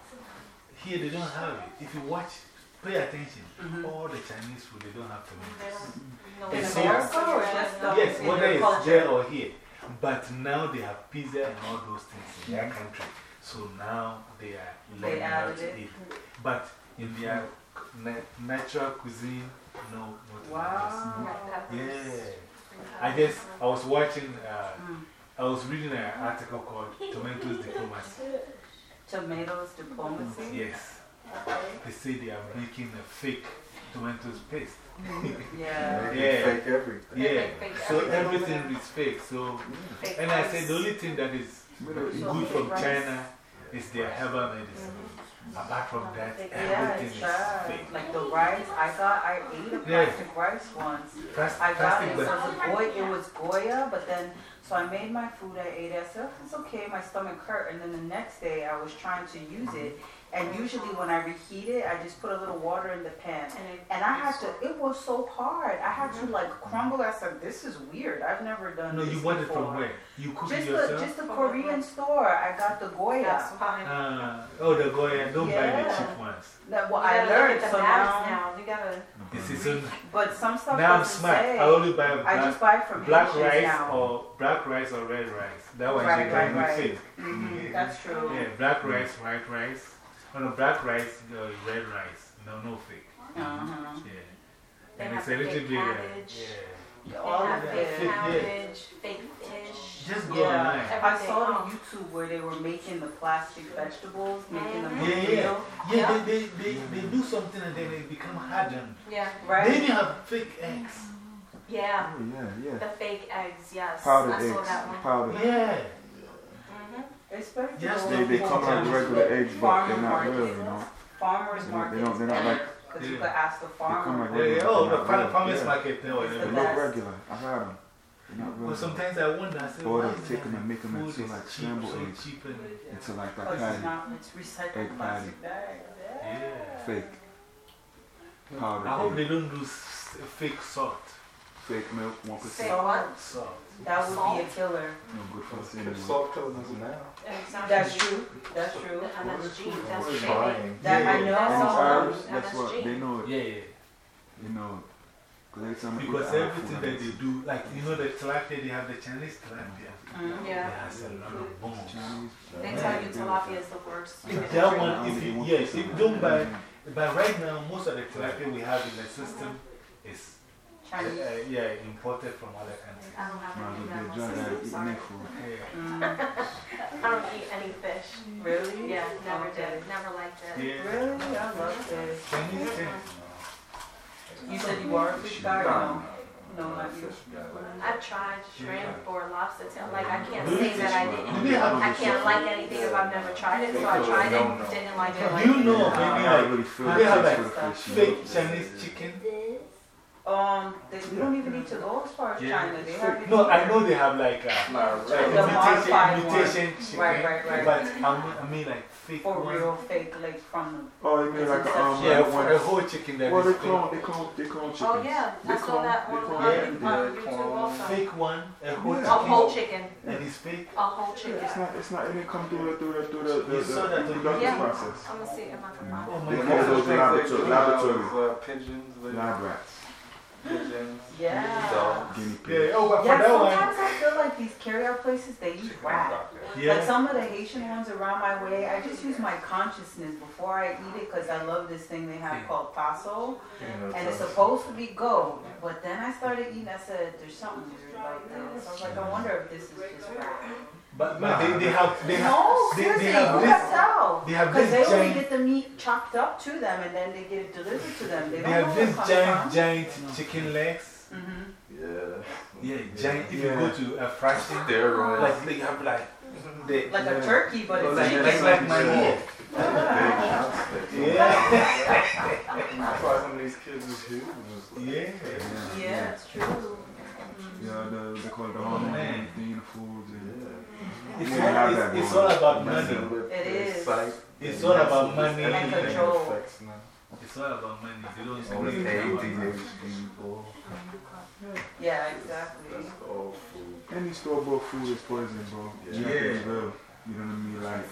Here they don't have it. If you watch, pay attention. Mhm. All the Chinese food, they don't have tomatoes. In It's America or just um, Yes, whether it's culture? there or here. But now they have pizza and all those things in their country. So now they are They learning how to it. eat. But in their na natural cuisine, no, no tomatoes. Wow. Yeah. I guess I was watching, uh, Mm. I was reading an article called Tomatoes Diplomacy. Tomatoes diplomacy? Yes. They say they are making a fake tomatoes paste. Mm-hmm. Yeah. Yeah. Fake everything. Yeah. fake So everything is fake. So, mm. Fake and I rice. said the only thing that is good from China is their herbal medicine. Mm-hmm. Apart from that, everything it's is bad. fake. Like the rice, I thought I ate a Yeah. plastic rice once. Plas- I got plastic, it, it was, a Goya, it was Goya, but then, so I made my food, I ate it, I said, "Oh, it's okay, my stomach hurt, and then the next day I was trying to use it, and usually when I reheat it, I just put a little water in the pan, And and I had to, it was so hard, I had to like crumble, I said, this is weird, I've never done no, this you bought it before." from where? You cook it Just the, yourself? just the Korean store, I got the Goya. Uh, oh, the Goya, don't buy the cheap ones. That, well, I learned, at so the bags now, now. You gotta. This is so But some stuff now I'm smart. say. I only buy I black, just buy from black rice now. or black rice or red rice. That one Right, you right, can right. fake. Mhm, That's true. Yeah, black rice, white rice. Oh no, black rice, uh, red rice. No, no fake. Uh-huh. Yeah. They And have it's a little fake bit. Uh, cabbage. yeah. They All have of fake. Yeah. cabbage, fake fish. Just go Yeah, online. I saw Oh. on YouTube where they were making the plastic vegetables, making them Yeah, yeah. real. Yeah, Yeah. They, they, they, they do something and then they become hardened. Yeah, right. They even have fake eggs. yeah. Oh, yeah, yeah. The fake eggs, yes. Powdered I saw eggs. that one. Powdered. Yeah. It's better to Yes, They, they come out Yeah. regular eggs, but they're not real, you know. farmers They don't, they don't, they're not like, Because you could ask the they come farmer. like Yeah, oh, yeah. regular. Oh, the they're farm, not farmer's real. market. No, It's They the yeah. look best. regular. I had them. They're not real. But sometimes I wonder, I say, Or why they is take that them and make them food into is like cheap, scrambled so eggs. cheap and It's like that Because it's patty. not, it's recycled Egg plastic bags. yeah. Fake. I Powdered hope egg. they don't do s- fake salt. Fake milk, 1%. Fake what? Salt. That would be a killer. No good for us anyway. Salt kills us now. Exactly. That's true. That's true. And that's G. That's We're G. That I know. That's Irish, all. that's what, MSG. they know it. Yeah, yeah. They know it. 'Cause every time I eat Because everything that I they do, like, you know, the tilapia, they have the Chinese tilapia. Mm-hmm. It Yeah. has a lot of bones. They tell you tilapia is the worst. If that one, if you, yes, if you don't buy, but right now, most of the tilapia we have in the system is, uh, yeah, imported from other countries. I don't have any as of well that be a drug addict, eat Sorry. neck food. Yeah. Mm. I don't eat any fish. Really? Yeah, never Okay. did. Never liked it. Yeah. Really? I love this. Chinese, yeah. You said you are a fish guy? No. No, not you. I've tried shrimp or lobster tail. Like, I can't say that I didn't. I can't like anything if I've never tried it. So I tried it, didn't like it. Do you know maybe I like really feel they have the like taste for the fish. you know? fake Chinese chicken? Um, they, we don't even need to go as far as Yeah. China. They have No, I know they have like uh, Not like The modified imitation, imitation chicken. Right, right, right. But I mean, I mean like fake For one. real, fake, like from Oh, you mean like a, um, Yeah, like one. a whole chicken that Well, is they fake. clone, they clone, they clone chickens. Oh yeah, They I saw that they on, clone- Yeah, on they YouTube clone also. Fake one, a whole Yeah. A chicken whole chicken. that is fake. A whole chicken. It's not, it's not, it didn't come through the, through the, through the, the, You saw that the on reproductive Yeah. process. I'm gonna see if I can find Oh it. my They god. call those laboratory, laboratory, Uh, pigeons. lab rats, Pigeons. Yeah. Dogs. guinea pigs. Yeah, oh, but for Yeah, that sometimes one, I feel like these carryout places, they use rat. Like yeah. some of the Haitian ones around my way, I just use my consciousness before I eat it because I love this thing they have Yeah. called paso. You know, And it's so- supposed to be goat. But then I started eating, I said, there's something weird about this. I was like, I wonder if this is just rat. But, but they, they have, they have, No, they- they seriously, you have this- tell. they have Because they this only get the meat chopped up to them and then they get it delivered to them. They they don't know have where this it comes giant, from. giant chicken legs. Mhm. Yeah. Yeah, giant. If you Yeah. go to a fried chicken, Steroids. like they have like, they, Like a turkey, but it's like, chicken. like, like my ear. Yeah. That's why some of these kids is huge. Yeah. Yeah, it's true. Yeah, the, they call it the Oh, hormone man. thing, the foods, and It's, all, that it's, it's all about money. It is. It's all about money. And control. It's all about money. They don't All the think about money. Yeah, exactly. That's all food. any store bought food is poison, bro. You have Yeah. You know what I mean? Like,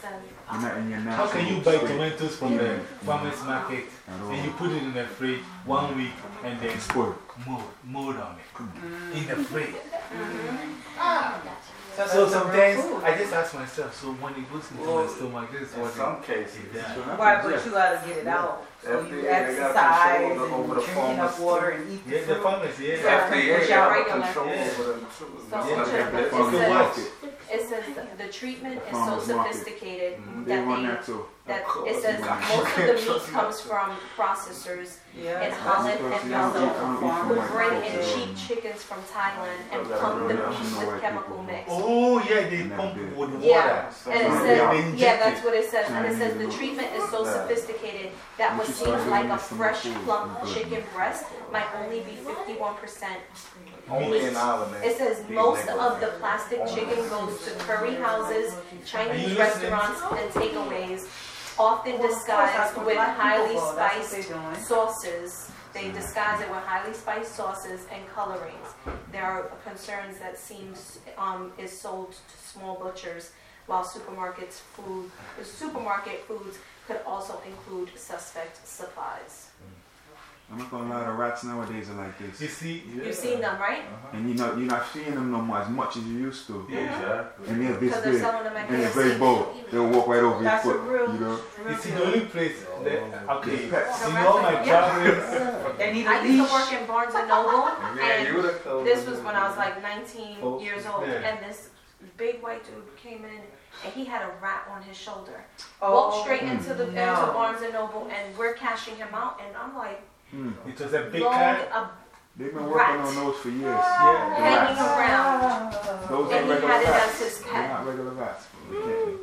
you're not in your How can you buy tomatoes from the farmer's market and you put it in the fridge one week and then Spoiled. mold, mold on it Mm. in the fridge? So, So that's the real sometimes food. I just ask myself, so when it goes into my Well, stomach, this is In what some it cases, Yeah. Right, but you gotta get it out. So FDA, you they gotta exercise control and the- over the drinking enough pharmacy. water and eat the Yeah, the fruit. farmers, yeah. Yeah. FDA Push got out a regular. control Yeah. over them too. So It's not what their you- business. Farmers says- market. It says the treatment is so Farmers market. sophisticated Mhm. They that run they, that too. that it says most of the meat comes from processors Yeah, in Holland and you don't eat- I Belgium don't eat farm from would bring in cheap chickens from Thailand and Yeah, pump the yeah, meat with chemical mix. Oh, yeah, they pump that with water. Yeah. And it says, yeah, that's what it says. And it says the treatment is so sophisticated that what seems like a fresh plump chicken breast might only be 51%. Only in Ireland. It says most of the plastic chicken goes to curry houses, Chinese restaurants, and takeaways, often Well, of course, that's disguised with highly go. That's what spiced sauces. They disguise it with highly spiced sauces and colorings. There are concerns that seems um, is sold to small butchers, while supermarkets food supermarket foods could also include suspect supplies. I'm not gonna lie, the rats nowadays are like this. You this. see, You've seen them, right? Uh-huh. And you know, you're not seeing them no more as much as you used to. yeah. Exactly. And they're this big. selling them at And they're very bold. They'll walk right over your That's a foot. real, You know? real You see, the only place that, okay, Pets. in all my travels, They need a I used to work in Barnes and Noble, and this was when I was like 19 Oh, years old, yeah. and this big white dude came in, and he had a rat on his shoulder. Oh, Walked straight into the into. Barnes and Noble, and we're cashing him out, and I'm like, Hmm. it was a big long, cat. a They've been working on those for years. Yeah. hanging rats. around, Those and are he regular had it as rats. his They're not regular rats. They.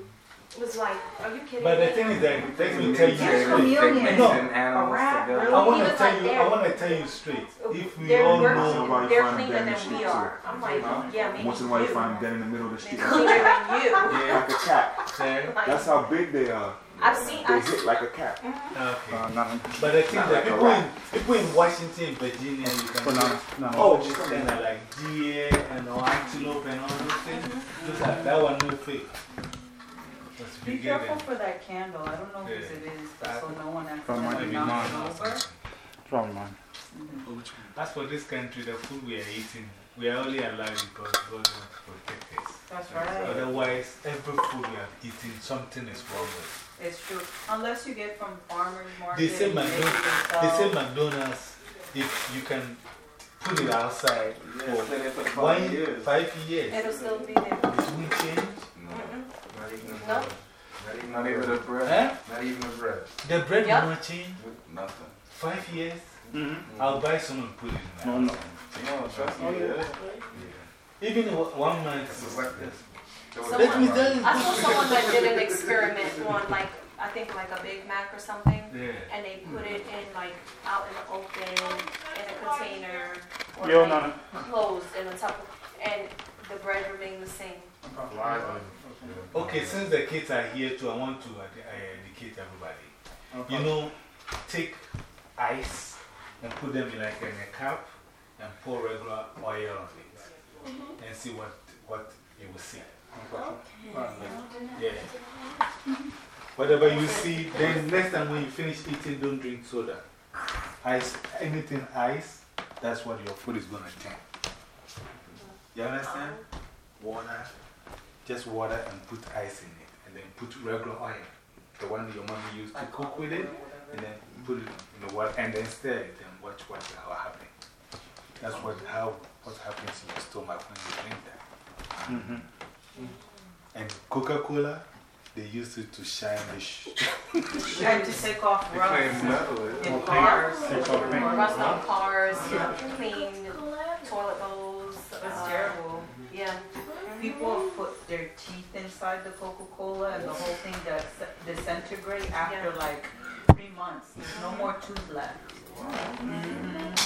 It was like, are you kidding But the me? thing is that, let me tell you straight. No, A rat, I want He to tell like you, I want to tell you straight. If we They're, all we're, know, Somebody they're find cleaner them than shit we too. are. I'm like, yeah, maybe Once in a while you you. find them dead in the middle of the street. Cleaner than you. yeah, Like a cat. okay. Like, That's how big they are. I've seen, They I've hit like a cat. Mm-hmm. okay. Uh, but I think Not that like a people in, people in Washington, Virginia, you can But see, no, no. oh, just kind of like deer and all antelope and all those things. Mm-hmm. Those are, that one no fake. Be careful for that candle. I don't know whose Yeah. it is, so no one From my- accidentally maybe knocks mine it over. something. Probably mine. Mm-hmm. Oh, As for this country, the food we are eating, we are only allowed because God wants to protect us. That's right. Otherwise, every food we are eating, something is wrong with It's true. Unless you get from farmers market. They say and make it McDonald's, they say. McDonald's, if you can put it outside Yeah, for for one, five years. five years, it'll still be there. it won't change. Mm-mm. Not even No. Not even, not even the bread. Huh? Not even the bread. The bread Yep. will not change. Nothing. Five years, Mm-hmm. I'll buy some and put it in No, my no. house. No, trust me. Yeah. Even one month. It's like this. Let me tell you. I saw someone that did an experiment on like, I think like a Big Mac or something, Yeah. and they put it in like out in the open, in a container, or Yo, like closed in a Tupper, and the bread remained the same. Flies on it. Okay, since the kids are here too, I want to uh, educate everybody. You know, take ice and put them in like in a cup and pour regular oil on it and see what, what you will see. Yeah. Whatever you see, then next time when you finish eating, don't drink soda. Ice, anything ice, that's what your food is going to turn. You understand? Water, just water and put ice in it, and then put regular oil, the one your mommy used to cook with it, and then put it in the water, and then stir it and watch what will happen. That's what, how, what happens in your stomach when you drink that. Mm-hmm. And Coca Cola, they used it to shine the sh And to take off They claim rust metal. eh? in cars. Rust on cars, clean toilet bowls. It's uh, terrible. Yeah. People put their teeth inside the Coca-Cola and the whole thing does disintegrate after Yeah. like three months. There's no more tooth left. Mhm.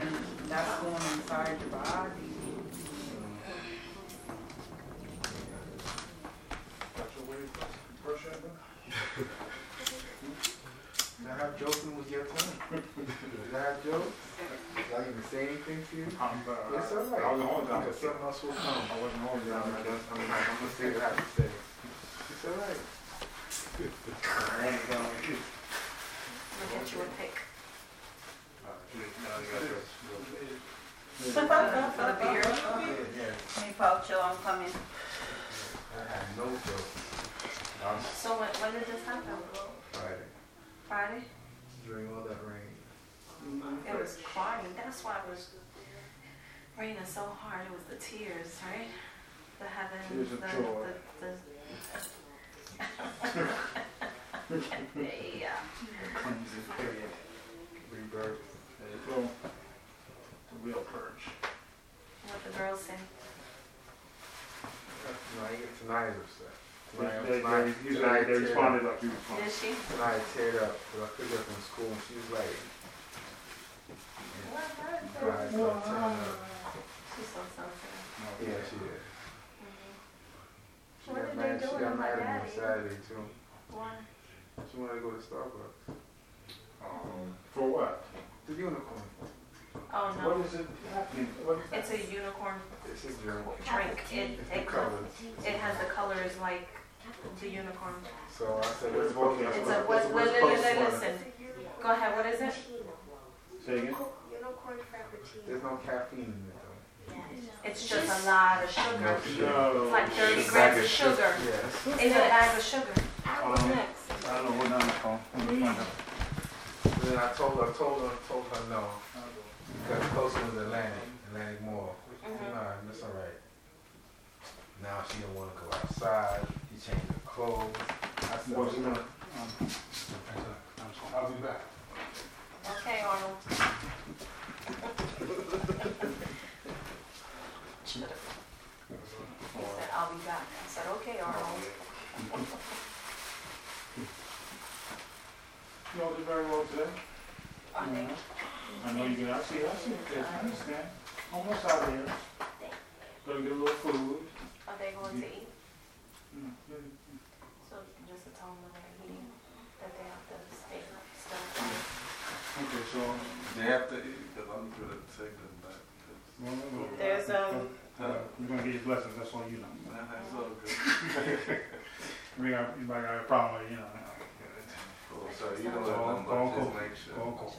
And that's going inside your body. That's your way to brush that down. Did I have jokes when it was your turn? Did I have jokes? Did I even say anything to you? I'm, uh, It's all right. I wasn't home You down got something else will come. I wasn't home down I'm, there. I'm, I'm, I'm gonna say what I have to say. It's all right. I ain't gonna get it. I'll get you a pick. For the beer. Yeah, Hey, Paucho, I'm coming. I had no jokes. I'm So when, when did this happen? Friday. Friday? During all that rain. Mm-hmm. It was crying. That's why it was raining so hard. It was the tears, right? The heavens, Tears of the, joy. the, the, yeah. Cleansing period. Rebirth. There you go. The real purge. What the girls say. No, I get tonight is upset. They, Tonight, they, tonight, they, tonight, they responded up. like you Did she? Tonight I teared up because I picked her up from school and she was like, cried, so I teared up. She's so sensitive. Yeah, she is. She What got did mad, they she do got with my mad at me on daddy? Saturday too. Why? She wanted to go to Starbucks. Um, for what? The unicorn. Oh no. is it happening? What is It's a unicorn It's a drink. drink. It, It's the it, colors. it has the colors like the unicorn. So I said, let's both get It's some. a, what, what, let's post one. listen. Go ahead, what is it? Say again? You know corn frappuccino? There's no caffeine in it though. Yeah. It's just a lot of sugar. No. It's like 30 grams of of sugar. Yes. It's a bag of sugar. Um, next? I don't know, hold on the phone. Let me find out. Then I told her, I told her, I told her no. Because closer was Atlantic, Atlantic Mall. Nah, that's all right. Now she don't want to go outside. He changed her clothes. I said, What's you the- know, um, I'll be back. Okay, Arnold. He said, I'll be back. I said, okay, Arnold. You all did very well today. I think. I know you can, I see, I see what this, I understand. Almost out of here. Gonna get a little food. Are they going to eat? Mm, So just to tell them when they're eating, that they have to stay still. Okay, so. They have to eat because I'm good at taking them back. well, There's, um, You're gonna get your blessings, that's all you know. That's all good. We got, you might got a problem with, you know. Cool. So you don't let them, but just make sure. Go, go.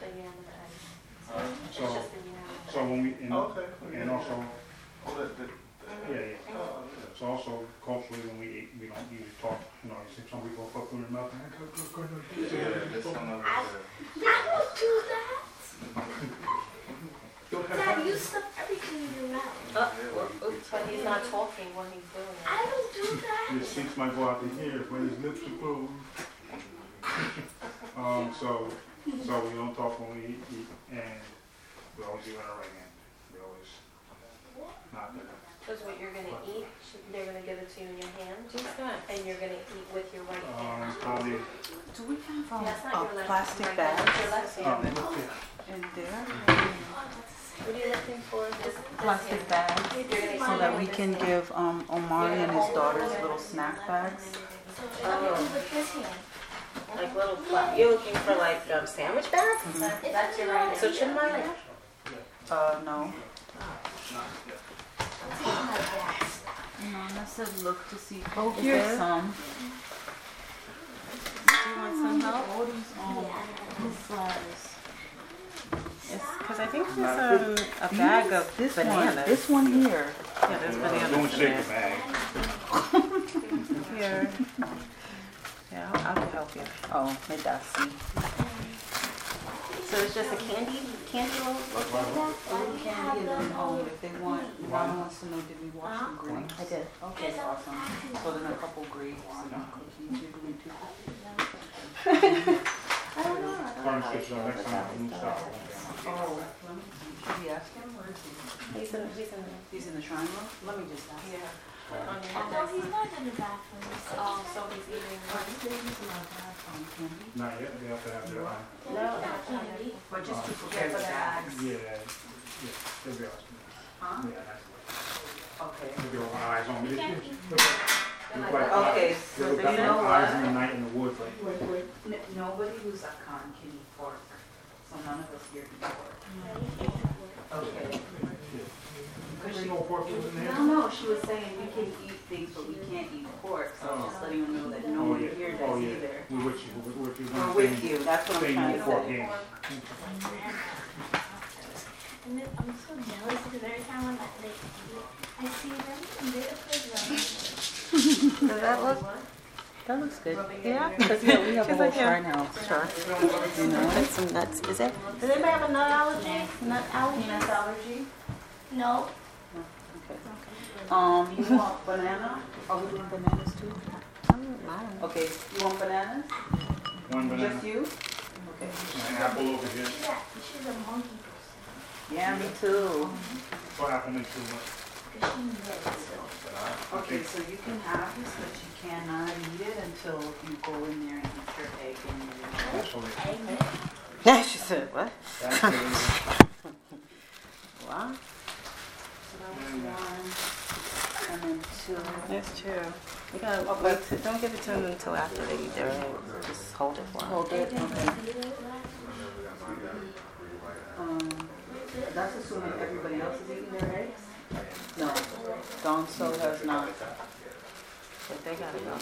The yam and the eggs. It's So, just the yam and the so when we, and, Okay. and also, Oh, that, that, yeah, yeah. It's also culturally, when we eat, we don't usually talk, you know, you see some people put food in their mouth. and go, go, go, go. Yeah, this one over there. I don't do that. Dad, you stuff everything in your mouth. Uh, oops, but he's not talking when he's doing it. I don't do that. His cheeks might go out to here, when his lips are closed. Um, so, so we don't talk when we eat, and we always do it in our right hand. We always, not that. Because what you're gonna eat, they're gonna give it to you in your hand, Who's that? and you're gonna eat with your right hand. Um, probably, Do we have um, That's not a left. plastic right bag hand, it's your left um, hand. yeah. in there? What are you looking for? This, this Plastic hand. bag You're gonna so eat that with we this can hand. give um, Omari and his daughters little snack bags. Oh. With this hand. Like little, fla- you're looking for like um, sandwich bags? That- That's your right hand. So shouldn't I? Uh, no. Take my. Nana said look to see. Oh, Is here's some. Do you want some help? All these these flowers. Because I think there's um, a bag of This bananas. one. This one here. Yeah, there's bananas Don't in shake there. the bag. Here. Yeah, I'll, I'll help you. Oh, my medasi. So it's just a candy, candy roll? A little candy and then um, if they want, Ron wants to know did we wash the grapes? I did. Okay, awesome. So then a couple grapes and cookies. You're doing two cookies. I don't know. I don't Furnace know. kitchen, next time, new style. Oh, let me, should we ask him? Where is he? He's in, he's in. He's in the shrine room? Let me just ask. Yeah. On your Oh, head. he's not in the bathroom. Oh, so he's eating. Not yet, they have to have their, um, No, not candy. But just to prepare for the bags. yeah, yeah, they'll be awesome. Huh? Yeah, that's, Okay. they'll be all eyes on me. Okay, eyes- so They look then like you know eyes what? in the night in the woods, like. N- Nobody who's a con can eat pork, so none of us here can eat pork. Okay. There ain't no pork in there. No, no, she was saying we can eat things, but we can't eat pork, so I'm just oh. letting you know that no oh, one yeah. here Oh, does yeah. either. We with you, we with you. We're with you, that's what I'm trying to pork say. And then I'm so jealous because every time I'm at like, I see them and they're the playground. Does that look? That looks good. Yeah, because Yeah, we have a she's whole like, yeah. shrine house. Sure. You know? And some nuts. Is it? Does anybody have a nut allergy? Nut allergy? Peanut allergy? No. Okay. Um, you want banana? Are we doing bananas too? Okay, you want bananas? One banana, Just you? Okay. an apple over here. She's a, she's a monkey Yeah, me too. What happened to you? because she knows. Okay, so you can have this, but you cannot eat it until you go in there and eat your egg and your. Actually, Yeah, she said, what? actually, What? So that was one, and then two. That's true. We gotta wait to, don't give it to them until after they eat their eggs. Just hold it for them. Hold it, okay. Um, that's assuming everybody else is eating their eggs? No, Dawn So has not. But they gotta go.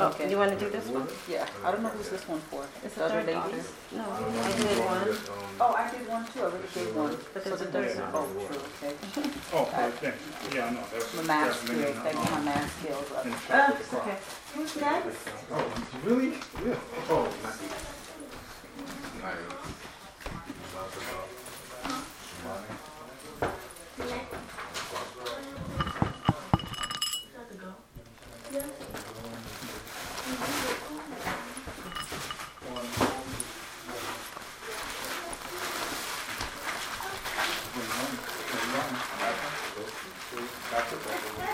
Oh, Okay. you wanna do this one? Yeah, I don't know who's this one for. It's The the other third lady? daughter. No, I did one. Oh, I did one too, I already gave one. But So there's a the third next- one. Oh, true, okay. Oh, okay. Yeah, I know. That's, My math that's skills, Lena, thank you, my math skills up. in Shepherd's it's Cross. okay. Who's next? Oh, really? Yeah. Oh, oh Got to go. Yeah.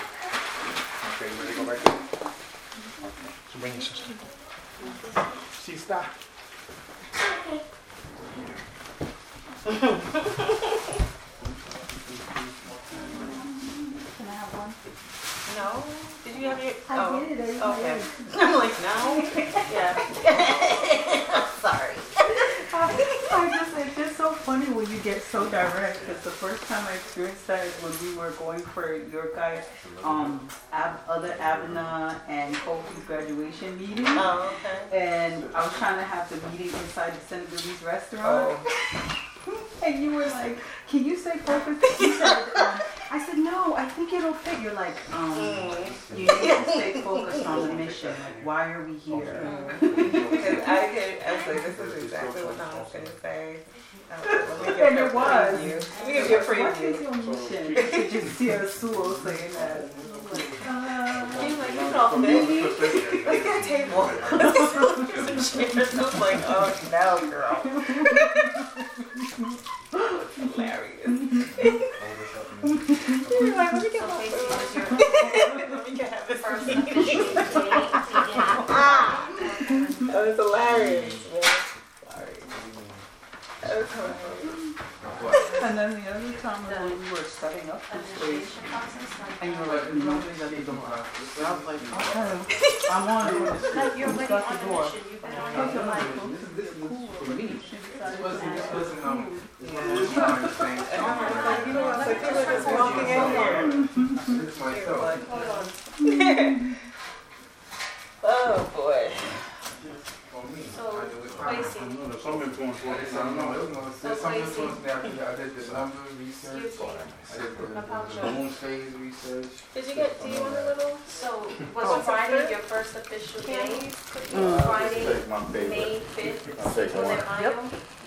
Okay, you ready to go back in? so bring your sister. She. Can I have one? No? Did you have your? I oh, did it. I Okay. I'm like, no? Yeah. I'm sorry. I just, it's just so funny when you get so direct, because the first time I experienced that is when we were going for your guys' um, Ab- other Abena and Kofi's graduation meeting. Oh, okay. And I was trying to have the meeting inside the Senegalese restaurant. Oh. And you were like, can you say said, um, I said, no, I think it'll fit. You're like, um, you need to stay focused on the mission. Like, why are we here? I could, I was like, this is exactly what I was gonna say. I was like, let me give And you a it was. preview. Let me give you a What is preview. your mission? Did You see a Sewell saying that. Uh, He's like, you know, baby, let's get a table. Let's get some chairs. I was like, oh no, girl. Hilarious. You're like, let me get my. Let me get have this First first. official date together. That was hilarious, man. Sorry. That was hilarious. And then the other time was when we were setting up the stage. Initiation process, like, And you were like, nobody's at the door. And I was like, okay, I'm on it. Like, you're Who's on the the door? mission, you've been on I was it. this is cool. She decided to wasn't, this wasn't, um, this was not the same. And I was like, you know what? Like, you were just walking in here. This is You were myself. hold on. oh boy. For me, So, I knew No, there's some influence on There's some, no, there no, there's some influence there. I did- the number research. I did the- the Apache. the moon phase research. Did you get, do you want a little? so Oh. was Friday your first official day? Friday, Take my favorite. May fifth, I'll take Cinco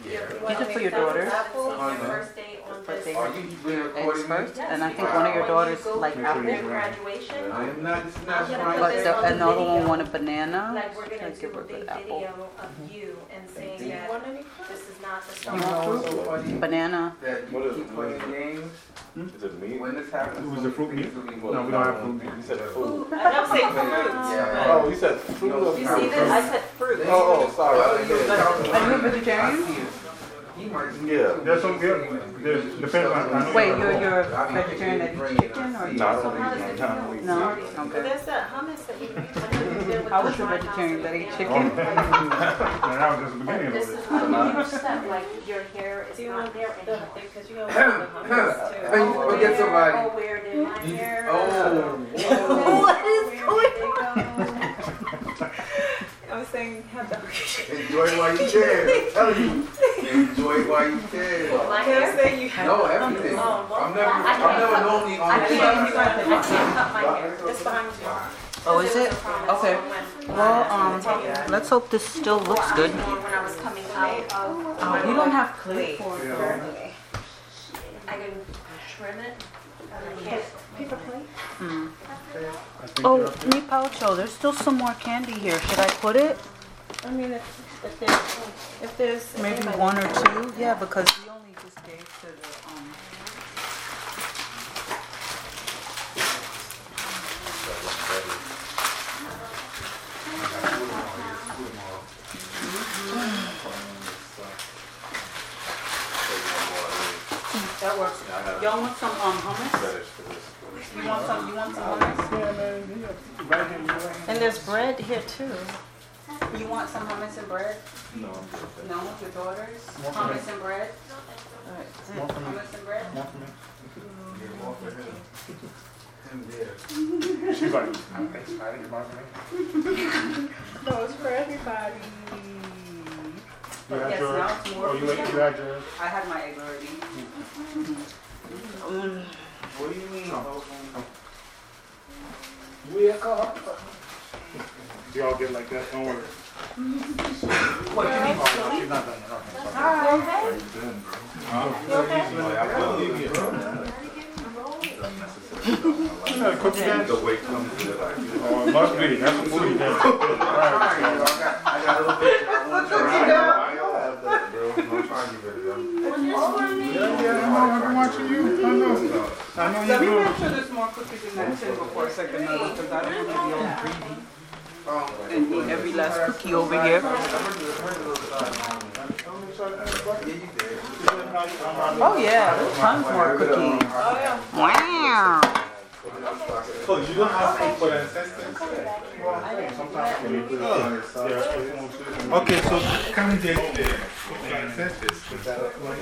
de one. Mayo? Yeah. Get it for your daughter. Apple, first day on But this. they Are you been eggs recording me? first, and I think one of your daughters like Make sure apple. graduation, I am not, it's not I'm gonna right. put But the, the another one video. wanted banana. like we're so I gonna give do her a big good apple. video of mm-hmm. you and saying that want this is not the You start. know what's so funny? Banana. That you keep playing games. Hmm? Is it me? When this happens. Was it fruit meat? things will be No, we don't have fruit meat. You said food. I don't say fruits. Yeah. Oh, you said food. You You see this? I said fruit. Oh, oh, sorry. I didn't you hear it. Are you a vegetarian? I see it. He might. Yeah. There's some, there, there's, depends on. Wait, you're- you're, you're a I vegetarian that bring eats chicken or? No, I don't how eat does no it time. feel? No? Starting- But Okay. there's that hummus that you I know you've been with I was a vegetarian that ate chicken. And that was just the beginning of this it. is a huge step, like your hair is Do you not there the, anymore. because you have the hummus too. Oh, forget where- somebody. Oh, where did my You- hair? Oh. What is going did they go? I was saying, have the. Enjoy while you can. I'm telling you. Enjoy while you can. My I hair? was saying you have. No, everything. Oh, well, I'm never, I can't I'm never cut- normally on I the can't, side. I can't cut my hair. It's behind you. Oh, is it? Okay. Well, um, let's hope this still looks good. When I was coming out of. Oh, you don't have clay for it. I can trim it. I can't. Paper plate? I think Oh, you're up poucho, there's still some more candy here. Should I put it? I mean, if, if there's, if there's. if Maybe anybody- one or two? Yeah, because we only just gave to the, um. That works. Y'all want some, um, hummus? You want some, you want some hummus? Yeah, man. Right here, you right here. And there's bread here too. You want some hummus and bread? No, I'm good. No, your daughters? More for me. Hummus and bread? More for me. Hummus and bread? More for me. She's like, I'm excited about me. No, it's for everybody. You had Yes, yours? now it's more Oh, you, ate- you had yours? I had my egg already. Mm. What do you mean? Wake up. Y'all get like that, don't worry. What, do you mean Oh, no, she's not done yet. Okay, sorry. You know, cookie dance? The weight comes to it. Oh, it must be. That's a foodie dance. Right. I got a little bit. I want to try. I don't have that, bro. I'm trying to get it done. Yeah, yeah, I know. I've been watching you. I know. I know Let me you make sure there's more cookies in that tin before I second another, because I don't want to be all greedy Um, and eat every last cookie over here. Oh yeah, there's tons more cookies. Wow. Oh, you don't have food for the ancestors? Okay, so come and get the food for the ancestors.